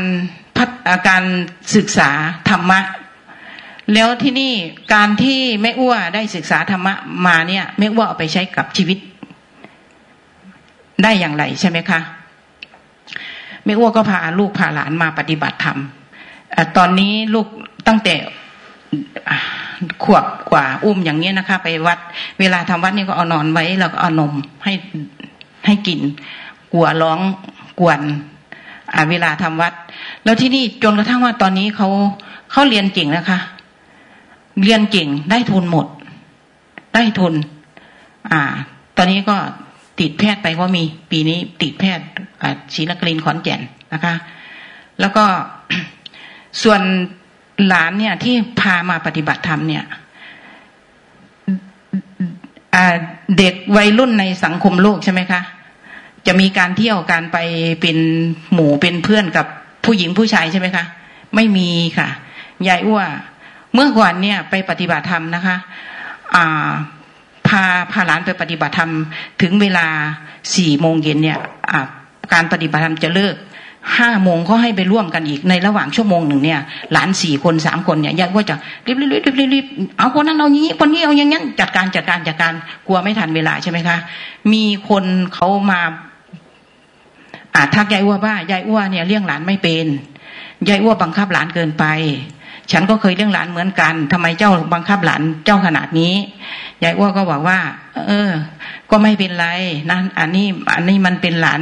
พัฒอาการศึกษาธรรมะ แล้วที่นี่การที่แม่อ้วได้ศึกษาธรรมะมาเนี่ยแม่อ้วเอาไปใช้กับชีวิต ได้อย่างไรใช่ไหมคะแม่อ้วก็พาลูกพาหลานมาปฏิบัติธรรมตอนนี้ลูกตั้งแต่ ขวบกว่าอุ้มอย่างเงี้ยนะคะ ไปวัด เวลาทำวัดนี่ก็เอานอนไว้แล้วก็เอานมให้ให้กินกลัวร้องกวนเวลาทำวัด แล้วที่นี่จนกระทั่งว่าตอนนี้เขาเขาเรียนเก่งนะคะ เรียนเก่งได้ทุนหมด ได้ทุน อ่า ตอนนี้ก็ติดแพทย์ไปก็มี ปีนี้ติดแพทย์ศรีนครินขอนแก่นนะคะ แล้วก็ส่วน หลานเนี่ย ที่พามาปฏิบัติธรรมเนี่ยเด็กวัยรุ่นในสังคมโลกใช่ไหมคะจะมีการเที่ยวการไปเป็นหมู่เป็นเพื่อนกับผู้หญิงผู้ชายใช่ไหมคะ ไม่มีค่ะยายอ้วเมื่อก่อนเนี่ยไปปฏิบัติธรรมนะคะอ่าพาพาหลานไปปฏิบัติธรรม ถึงเวลาสี่โมงเย็นเนี่ยการปฏิบัติธรรมจะเลิก ห้าโมงเขาให้ไปร่วมกันอีกในระหว่างชั่วโมงหนึ่งเนี่ยหลานสี่คนสามคนเนี่ยยากว่าจะรีบรีบรีบรีบรีบเอาคนนั้นเอาอย่างนี้คนนี้เอาอย่างนั้นจัดการจัดการจัดการกลัวไม่ทันเวลาใช่ไหมคะ มีคนเขามาอาทักยายอ้วว่ายายอ้วเนี่ยเลี้ยงหลานไม่เป็นยายอ้วบังคับหลานเกินไป ฉันก็เคยเลี้ยงหลานเหมือนกันทำไมเจ้าบังคับหลานเจ้าขนาดนี้ยายอ้วก็บอกว่า เออ ก็ไม่เป็นไรนะอันนี้อันนี้มันเป็นหลาน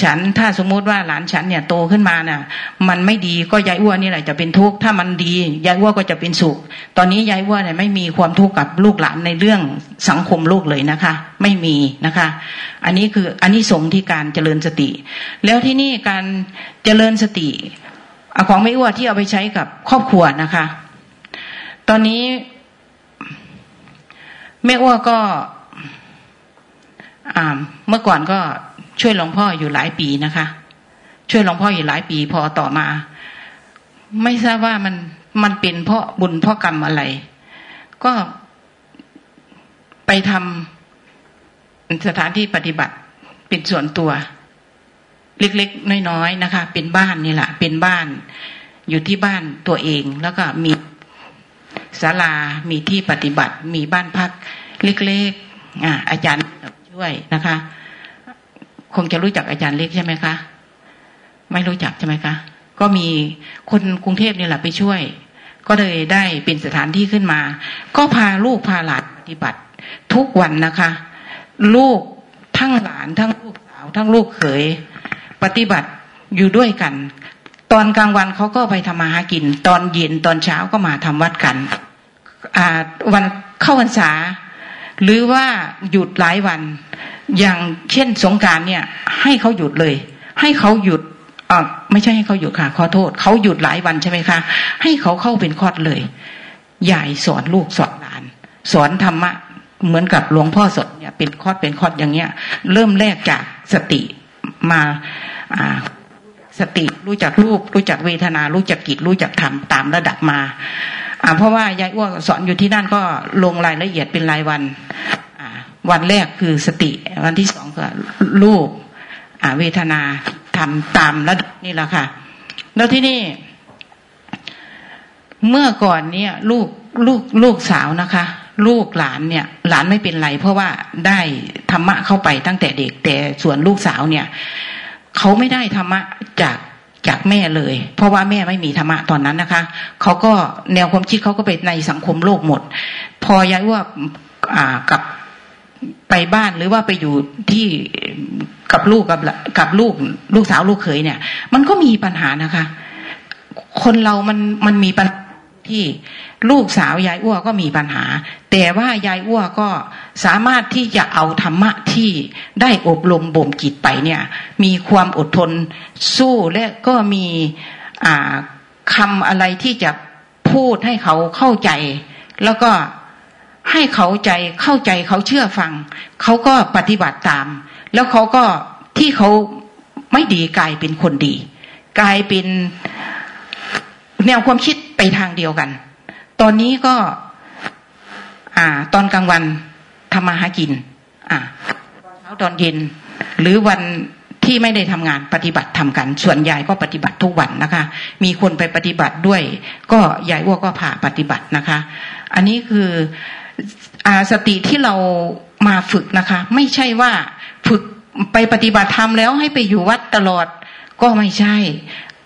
ฉันถ้าสมมุติว่าหลานฉันเนี่ยโตขึ้นมาเนี่ยมันไม่ดีก็ยายอ้วนี่แหละจะเป็นทุกข์ถ้ามันดียายอ้วก็จะเป็นสุข ตอนนี้ยายอ้วเนี่ยไม่มีความทุกข์กับลูกหลานในเรื่องสังคมโลกเลยนะคะ ไม่มีนะคะ อันนี้คืออันนี้สงที่การเจริญสติ แล้วที่นี่การเจริญสติ ของไม่อ้วที่เอาไปใช้กับครอบครัวนะคะ ตอนนี้แม่อ้วก็เมื่อก่อนก็ช่วยหลวงพ่ออยู่หลายปีนะคะ ช่วยหลวงพ่ออยู่หลายปีพอต่อมา ไม่ทราบว่ามันมันเป็นเพราะบุญเพราะกรรมอะไร ก็ไปทำสถานที่ปฏิบัติเป็นส่วนตัว เล็กๆน้อยๆนะคะ เป็นบ้านนี่แหละเป็นบ้าน อยู่ที่บ้านตัวเองแล้วก็มีศาลา มีที่ปฏิบัติ มีบ้านพักเล็กๆอ่าอาจารย์ช่วยนะคะ คงจะรู้จักอาจารย์เล็กใช่ไหมคะ ไม่รู้จักใช่ไหมคะ ก็มีคนกรุงเทพนี่แหละไปช่วย ก็เลยได้เป็นสถานที่ขึ้นมา ก็พาลูกพาหลานปฏิบัติ ทุกวันนะคะ ลูกทั้งหลานทั้งลูกสาว ทั้งลูกเขย ปฏิบัติอยู่ด้วยกัน ตอนกลางวันเขาก็ไปทำมาหากิน ตอนเย็นตอนเช้าก็มาทำวัดกันวันเข้าพรรษา หรือว่าหยุดหลายวัน อย่างเช่นสงการเนี่ย ให้เขาหยุดเลย ให้เขาหยุดไม่ใช่ให้เขาหยุดค่ะ ขอโทษเขาหยุดหลายวันใช่ไหมคะ ให้เขาเข้าเป็นคอดเลยยายสอนลูกสอนหลาน สอนธรรมะเหมือนกับหลวงพ่อสดเนี่ยเป็นคอดเป็นคอดอย่างเงี้ย เริ่มแรกจากสติ มาสติรู้จักรูปรู้จักเวทนา รู้จักกิจรู้จักธรรมตามระดับมาเพราะว่ายายอ้วกสอนอยู่ที่นั่นก็ลงรายละเอียดเป็นรายวันวันแรกคือสติ วันที่สองก็รูปเวทนาทำตามระดับนี่แหละค่ะ แล้วที่นี่ เมื่อก่อนเนี่ยลูกลูกลูกสาวนะคะ ลูกหลานเนี่ย หลานไม่เป็นไร เพราะว่าได้ธรรมะเข้าไปตั้งแต่เด็กแต่ส่วนลูกสาวเนี่ยเขาไม่ได้ธรรมะจากจากแม่เลย เพราะว่าแม่ไม่มีธรรมะตอนนั้นนะคะเขาก็แนวความคิดเขาก็ไปในสังคมโลกหมด พอย้ายว่าอ่ากับไปบ้านหรือว่าไปอยู่ที่กับลูกกับกับลูกลูกสาวลูกเขยเนี่ย มันก็มีปัญหานะคะ คนเรามันมันมีปัญ ที่ลูกสาวยายอ้วก็มีปัญหา แต่ว่ายายอ้วก็สามารถที่จะเอาธรรมะที่ได้อบรมบ่มจิตไปเนี่ย มีความอดทนสู้และก็มีคำอะไรที่จะพูดให้เขาเข้าใจ แล้วก็ให้เขาใจเข้าใจเขาเชื่อฟัง เขาก็ปฏิบัติตาม แล้วเขาก็ที่เขาไม่ดีกลายเป็นคนดี กลายเป็น แนวความคิดไปทางเดียวกัน ตอนนี้ก็ อ่า ตอนกลางวันทำมาหากิน อ่าเช้าตอนเย็น หรือวันที่ไม่ได้ทำงานปฏิบัติทำกัน ส่วนยายก็ปฏิบัติทุกวันนะคะ มีคนไปปฏิบัติด้วย ก็ยายอ้วก็ผ่าปฏิบัตินะคะ อันนี้คืออาสติที่เรามาฝึกนะคะ ไม่ใช่ว่าฝึกไปปฏิบัติธรรมแล้วให้ไปอยู่วัดตลอดก็ไม่ใช่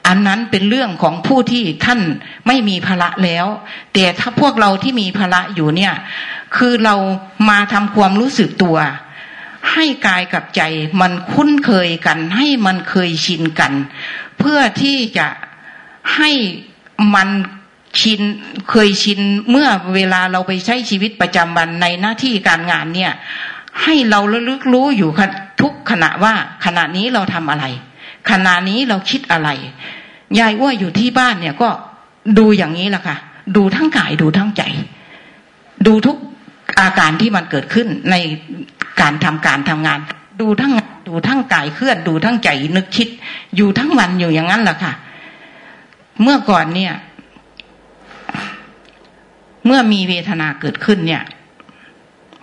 อันนั้นเป็นเรื่องของผู้ที่ท่านไม่มีภาระแล้ว แต่ถ้าพวกเราที่มีภาระอยู่เนี่ย คือเรามาทำความรู้สึกตัว ให้กายกับใจมันคุ้นเคยกัน ให้มันเคยชินกัน เพื่อที่จะให้มันชินเคยชินเมื่อเวลาเราไปใช้ชีวิตประจำวันในหน้าที่การงานเนี่ย ให้เราระลึกรู้อยู่ทุกขณะว่าขณะนี้เราทำอะไรขณะนี้เราคิดอะไร ยายอ้วอยู่ที่บ้านเนี่ยก็ดูอย่างนี้แหละค่ะ ดูทั้งกายดูทั้งใจ ดูทุกอาการที่มันเกิดขึ้นในการทำการทำงาน ดูทั้งดูดูทั้งกายเคลื่อนดูทั้งใจนึกคิด อยู่ทั้งวันอยู่อย่างนั้นแหละค่ะ เมื่อก่อนเนี่ย เมื่อมีเวทนาเกิดขึ้นเนี่ย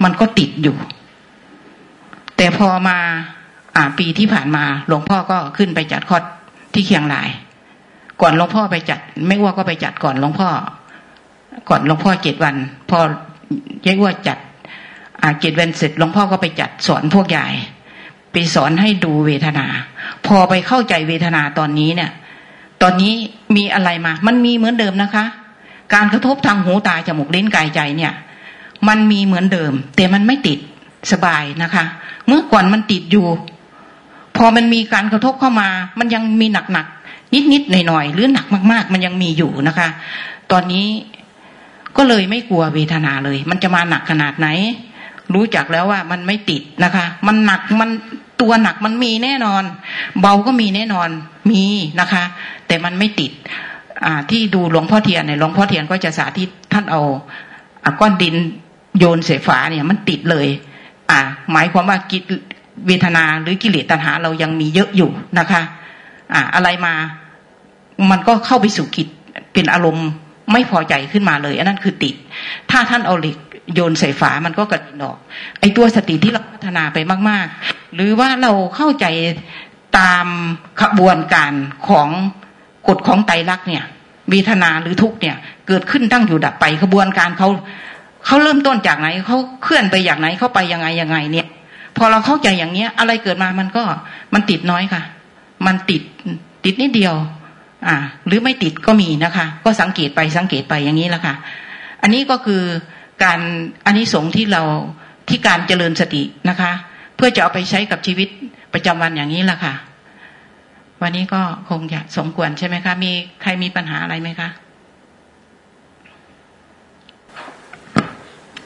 มันก็ติดอยู่ แต่พอมา อ่าปีที่ผ่านมาหลวงพ่อก็ขึ้นไปจัดคอดที่เคียงราย ก่อนหลวงพ่อไปจัด ไม่ว่าก็ไปจัดก่อนหลวงพ่อ ก่อนหลวงพ่อเจ็ดวัน พอเยกว่าจัดอาเจ็ดวันเสร็จหลวงพ่อก็ไปจัดสอนพวกใหญ่ไปสอนให้ดูเวทนา พอไปเข้าใจเวทนาตอนนี้เนี่ย ตอนนี้มีอะไรมา มันมีเหมือนเดิมนะคะ การกระทบทางหูตาจมูกลิ้นกายใจเนี่ย มันมีเหมือนเดิม แต่มันไม่ติดสบายนะคะ เมื่อก่อนมันติดอยู่ พอมันมีการกระทบเข้ามา มันยังมีหนัก นิดนิดหน่อยหน่อยหรือหนักมาก ๆ มันยังมีอยู่นะคะ ตอนนี้ก็เลยไม่กลัวเวทนาเลย มันจะมาหนักขนาดไหน รู้จักแล้วว่ามันไม่ติดนะคะ มันหนักมันตัวหนักมันมีแน่นอน เบาก็มีแน่นอนมีนะคะ แต่มันไม่ติด อ่า ที่ดูหลวงพ่อเทียนเนี่ยหลวงพ่อเทียนก็จะสาธิตท่านเอาก้อนดินโยนเสฝาเนี่ย มันติดเลย อ่า หมายความว่ากิเวทนาหรือกิเลสตัณหาเรายังมีเยอะอยู่นะคะ อ่า อะไรมา มันก็เข้าไปสู่กิจเป็นอารมณ์ไม่พอใจขึ้นมาเลย อันนั้นคือติด ถ้าท่านเอาเหล็กโยนใส่ฝามันก็กระดินออก ไอ้ตัวสติที่เราพัฒนาไปมาก ๆ หรือว่าเราเข้าใจตามขบวนการของกฎของไตรลักษณ์เนี่ยวีทนาหรือทุกเนี่ย เกิดขึ้นตั้งอยู่ดับไปขบวนการเขาเขาเริ่มต้นจากไหนเขาเคลื่อนไปอย่างไหนเขาไปยังไงยังไงเนี่ย พอเราเข้าใจอย่างเนี้ย อะไรเกิดมามันก็มันติดน้อยค่ะ มันติดติดนิดเดียว อ่า หรือไม่ติดก็มีนะคะ ก็สังเกตไปสังเกตไปอย่างนี้แหละค่ะ อันนี้ก็คือการอันนี้สงที่เราที่การเจริญสตินะคะ เพื่อจะเอาไปใช้กับชีวิตประจำวันอย่างนี้แหละค่ะ วันนี้ก็คงจะสมควรใช่ไหมคะ มีใครมีปัญหาอะไรไหมคะ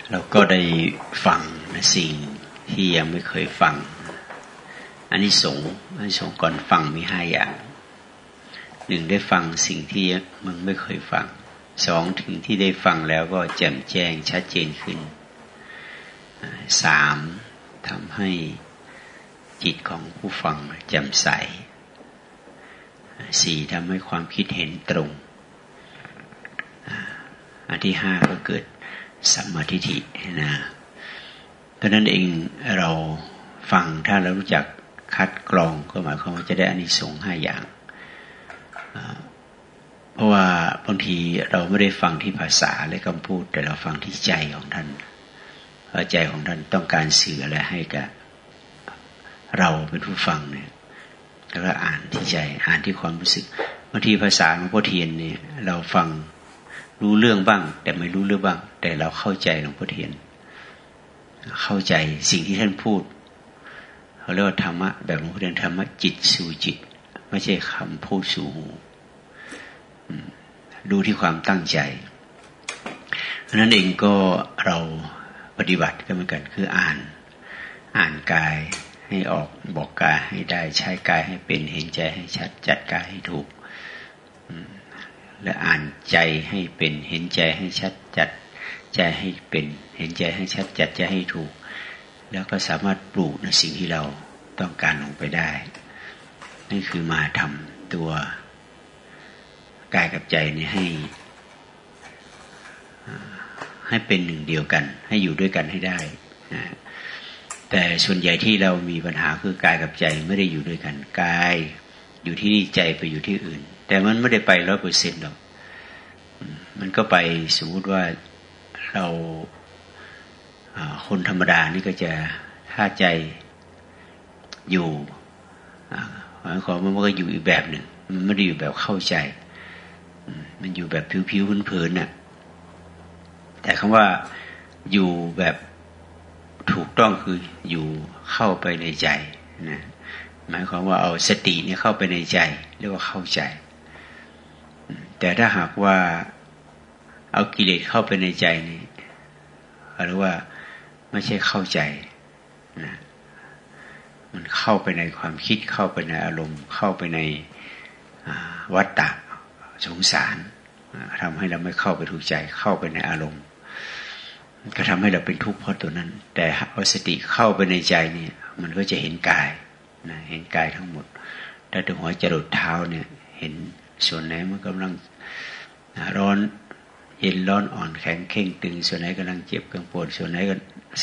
เราก็ได้ฟังสิ่งที่ยังไม่เคยฟังอันนี้สงอันนี้สงก่อนฟังมีห้าอย่าง หนึ่งได้ฟังสิ่งที่มึงไม่เคยฟังสองถึงที่ได้ฟังแล้วก็แจ่มแจ้งชัดเจนขึ้นสามทำให้จิตของผู้ฟังแจ่มใสสี่ทำให้ความคิดเห็นตรง อันที่ห้าก็เกิดสัมมาทิฏฐินะเพราะนั้นเองเราฟังถ้าเรารู้จักคัดกรองก็หมายความว่าจะได้อานิสงส์ห้าอย่าง เพราะว่าบางทีเราไม่ได้ฟังที่ภาษาและคำพูด แต่เราฟังที่ใจของท่านใจของท่านต้องการสื่ออะไรให้กับเราเป็นผู้ฟังเนี่ยแล้วก็อ่านที่ใจอ่านที่ความรู้สึกบางทีภาษาหลวงพ่อเทียนเนี่ยเราฟังรู้เรื่องบ้าง แต่ไม่รู้เรื่องบ้าง แต่เราเข้าใจหลวงพ่อเทียน เข้าใจสิ่งที่ท่านพูดเขาเรียกว่าธรรมะแบบหลวงพ่อเทียนธรรมะจิตสู่จิต ไม่ใช่คำพูดสู่หู ดูที่ความตั้งใจนั้นเองก็เราปฏิบัติก็เหมือนกันคืออ่าน อ่านกายให้ออกบอกกายให้ได้ใช้กายให้เป็นเห็นใจให้ชัดจัดกายให้ถูกและอ่านใจให้เป็นเห็นใจให้ชัดจัดใจให้เป็น เห็นใจให้ชัดจัดใจให้ถูก แล้วก็สามารถปลูกในสิ่งที่เราต้องการลงไปได้ นี่คือมาทำตัว กายกับใจนี่ให้ให้เป็นหนึ่งเดียวกัน ให้อยู่ด้วยกันให้ได้นะแต่ส่วนใหญ่ที่เรามีปัญหาคือกายกับใจไม่ได้อยู่ด้วยกันกายอยู่ที่นี่ใจไปอยู่ที่อื่น แต่มันไม่ได้ไปร้อยเปอร์เซ็นต์หรอกมันก็ไปสมมติว่าเราคนธรรมดานี่ก็จะถ้าใจอยู่หมายความว่ามันก็อยู่อีกแบบหนึ่งมันไม่ได้อยู่แบบเข้าใจ มันอยู่แบบผิวๆพื้นๆน่ะแต่คำว่าอยู่แบบถูกต้องคืออยู่เข้าไปในใจนะหมายความว่าเอาสติเนี่ยเข้าไปในใจเรียกว่าเข้าใจ แต่ถ้าหากว่าเอากิเลสเข้าไปในใจนี่หรือว่าไม่ใช่เข้าใจนะมันเข้าไปในความคิดเข้าไปในอารมณ์ เข้าไปในวัฏฏะ สงสารทำให้เราไม่เข้าไปถูกใจเข้าไปในอารมณ์ ก็ทำให้เราเป็นทุกข์เพราะตัวนั้น แต่เอาสติเข้าไปในใจเนี่ยมันก็จะเห็นกายนะเห็นกายทั้งหมดแต่ถึงหัวจรดเท้าเนี่ยเห็นส่วนไหนมันกำลังร้อนเย็นร้อนอ่อนแข็งเข่งตึง ส่วนไหนกำลังเจ็บกำลังปวดส่วนไหนก็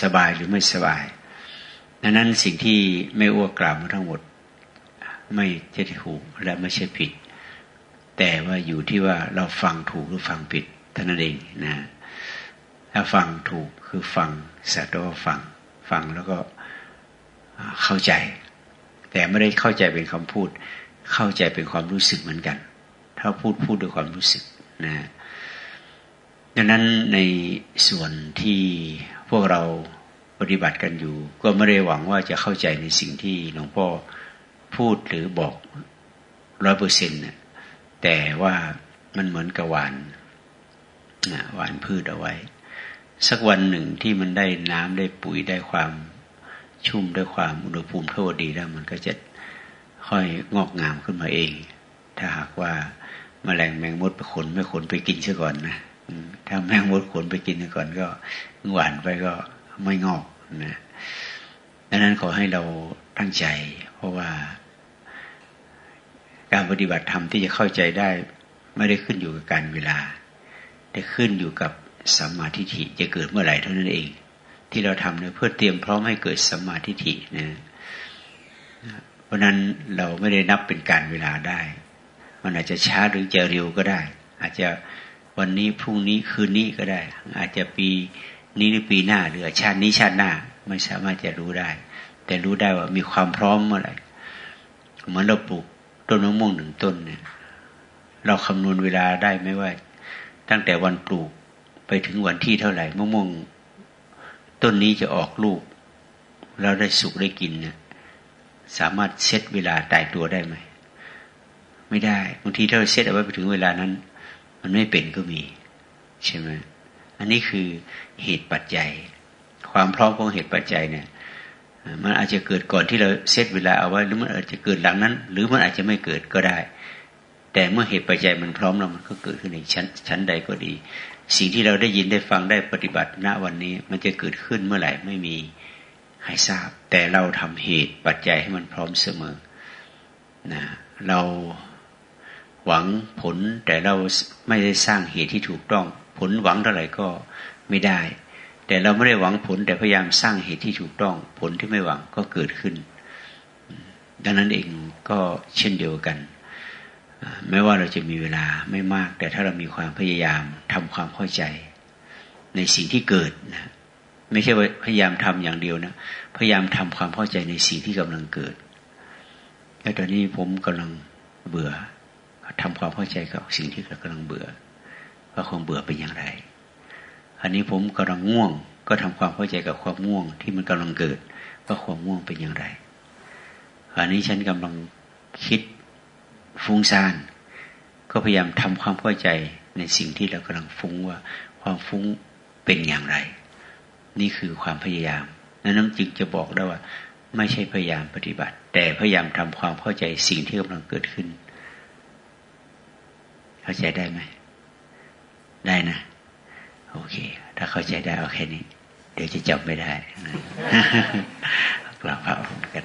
สบายหรือไม่สบายดังนั้นสิ่งที่ไม่อ้วกกล่าวมาทั้งหมด ไม่ใช่ถูกและไม่ใช่ผิด แต่ว่าอยู่ที่ว่าเราฟังถูกหรือฟังผิดเท่านั้นเองนะถ้าฟังถูกคือฟังสัตว์ว่าฟังฟังแล้วก็เข้าใจ แต่ไม่ได้เข้าใจเป็นคำพูด เข้าใจเป็นความรู้สึกเหมือนกัน ถ้าพูดพูดด้วยความรู้สึกนะดังนั้นในส่วนที่พวกเราปฏิบัติกันอยู่ ก็ไม่ได้หวังว่าจะเข้าใจในสิ่งที่หลวงพ่อพูดหรือบอกร้อยเปอร์เซ็นต์ แต่ว่ามันเหมือนกับหวานนะหวานพืชเอาไว้ สักวันหนึ่งที่มันได้น้ำได้ปุ๋ยได้ความชุ่มได้ความอุณหภูมิเท่าดีแล้ว มันก็จะค่อยงอกงามขึ้นมาเอง ถ้าหากว่ามาแมลงแมงมดไปขนไม่ขนไปกินซะก่อนนะถ้าแมงมดขนไปกินซะก่อนก็หวานไปก็ไม่งอกนะดังนั้นขอให้เราตั้งใจ เพราะว่า การปฏิบัติธรรมที่จะเข้าใจได้ไม่ได้ขึ้นอยู่กับการเวลา แต่ขึ้นอยู่กับสัมมาทิฏฐิจะเกิดเมื่อไหร่เท่านั้นเอง ที่เราทำเนี่ยเพื่อเตรียมพร้อมให้เกิดสัมมาทิฏฐินะเพราะนั้นเราไม่ได้นับเป็นการเวลาได้ มันอาจจะช้าหรือจะเร็วก็ได้ อาจจะวันนี้พรุ่งนี้คืนนี้ก็ได้ อาจจะปีนี้หรือปีหน้าหรือชาตินี้ชาติหน้าไม่สามารถจะรู้ได้ แต่รู้ได้ว่ามีความพร้อมเมื่อไหร่เหมือนเราปลูก ต้นมะม่วงหนึ่งต้นเนี่ย เราคำนวณเวลาได้ไหมว่า ตั้งแต่วันปลูกไปถึงวันที่เท่าไหร่มะม่วง ต้นนี้จะออกลูก เราได้สุกได้กินเนี่ยสามารถเซตเวลาตายตัวได้ไหมไม่ได้บางทีถ้าเราเซตเอาไว้ไปถึงเวลานั้น มันไม่เป็นก็มีใช่ไหมอันนี้คือเหตุปัจจัย ความพร้อมของเหตุปัจจัยเนี่ย มันอาจจะเกิดก่อนที่เราเซตเวลาเอาไว้หรือมันอาจจะเกิดหลังนั้น หรือมันอาจจะไม่เกิดก็ได้ แต่เมื่อเหตุปัจจัยมันพร้อมแล้วมันก็เกิดขึ้นในชั้นชั้นใดก็ดี สิ่งที่เราได้ยินได้ฟังได้ปฏิบัติณวันนี้ มันจะเกิดขึ้นเมื่อไหร่ไม่มีให้ทราบ แต่เราทำเหตุปัจจัยให้มันพร้อมเสมอนะเราหวังผลแต่เราไม่ได้สร้างเหตุที่ถูกต้อง ผลหวังเท่าไหร่ก็ไม่ได้ แต่เราไม่ได้หวังผลแต่พยายามสร้างเหตุที่ถูกต้อง ผลที่ไม่หวังก็เกิดขึ้น ดังนั้นเองก็เช่นเดียวกัน ไม่ว่าเราจะมีเวลาไม่มาก แต่ถ้าเรามีความพยายามทำความเข้าใจ ในสิ่งที่เกิดนะไม่ใช่ว่าพยายามทำอย่างเดียวนะพยายามทำความเข้าใจในสิ่งที่กำลังเกิดแล้วตอนนี้ผมกำลังเบื่อทำความเข้าใจกับสิ่งที่กำลังเบื่อว่าความเบื่อเป็นอย่างไร อันนี้ผมกำลังง่วง ก็ทำความเข้าใจกับความง่วง ที่มันกำลังเกิดว่าความง่วงเป็นอย่างไร อันนี้ฉันกำลังคิดฟุ้งซ่านก็พยายามทำความเข้าใจในสิ่งที่เรากำลังฟุ้งว่าความฟุ้งเป็นอย่างไร นี่คือความพยายามนั้นจึงจะบอกได้ว่า ไม่ใช่พยายามปฏิบัติ แต่พยายามทำความเข้าใจสิ่งที่กำลังเกิดขึ้น เข้าใจได้ไหมได้นะ โอเค ถ้าเข้าใจได้เอาแค่นี้ เดี๋ยวจะจำไม่ได้กลับพระกัน